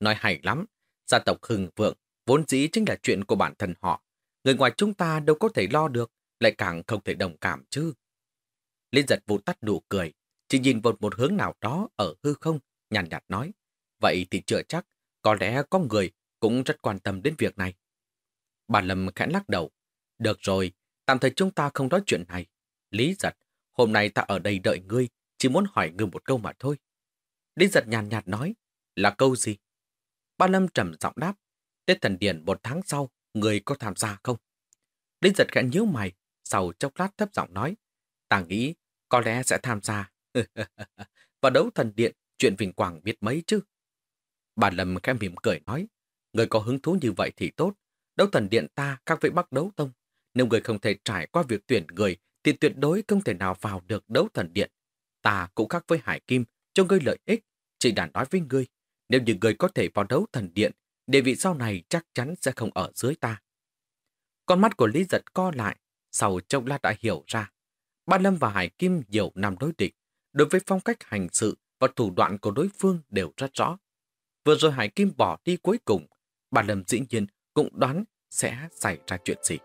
nói hay lắm, gia tộc hưng vượng, vốn dĩ chính là chuyện của bản thân họ. Người ngoài chúng ta đâu có thể lo được, lại càng không thể đồng cảm chứ. Liên giật vụ tắt nụ cười, chỉ nhìn vào một hướng nào đó ở hư không, nhàn nhạt nói. Vậy thì chưa chắc, có lẽ có người cũng rất quan tâm đến việc này. Bà Lâm khẽ lắc đầu. Được rồi, tạm thời chúng ta không nói chuyện này. Lý giật, hôm nay ta ở đây đợi ngươi, chỉ muốn hỏi ngươi một câu mà thôi. Lý giật nhàn nhạt nói, là câu gì? Ba Lâm trầm giọng đáp, Tết thần điển một tháng sau, người có tham gia không? Lý giật khẽ nhíu mày, sau chốc lát thấp giọng nói, ta nghĩ có lẽ sẽ tham gia. [laughs] Và đấu thần điện, chuyện vinh quang biết mấy chứ? Bà Lâm khẽ mỉm cười nói, người có hứng thú như vậy thì tốt, đấu thần điện ta các với Bắc đấu tông. Nếu người không thể trải qua việc tuyển người, thì tuyệt đối không thể nào vào được đấu thần điện. Ta cũng khác với Hải Kim, cho ngươi lợi ích. Chỉ đã nói với ngươi, nếu như người có thể vào đấu thần điện, địa vị sau này chắc chắn sẽ không ở dưới ta. Con mắt của Lý Giật co lại, sau chốc lát đã hiểu ra. Ba Lâm và Hải Kim nhiều năm đối địch, đối với phong cách hành sự và thủ đoạn của đối phương đều rất rõ. Vừa rồi Hải Kim bỏ đi cuối cùng, bà Lâm dĩ nhiên cũng đoán sẽ xảy ra chuyện gì.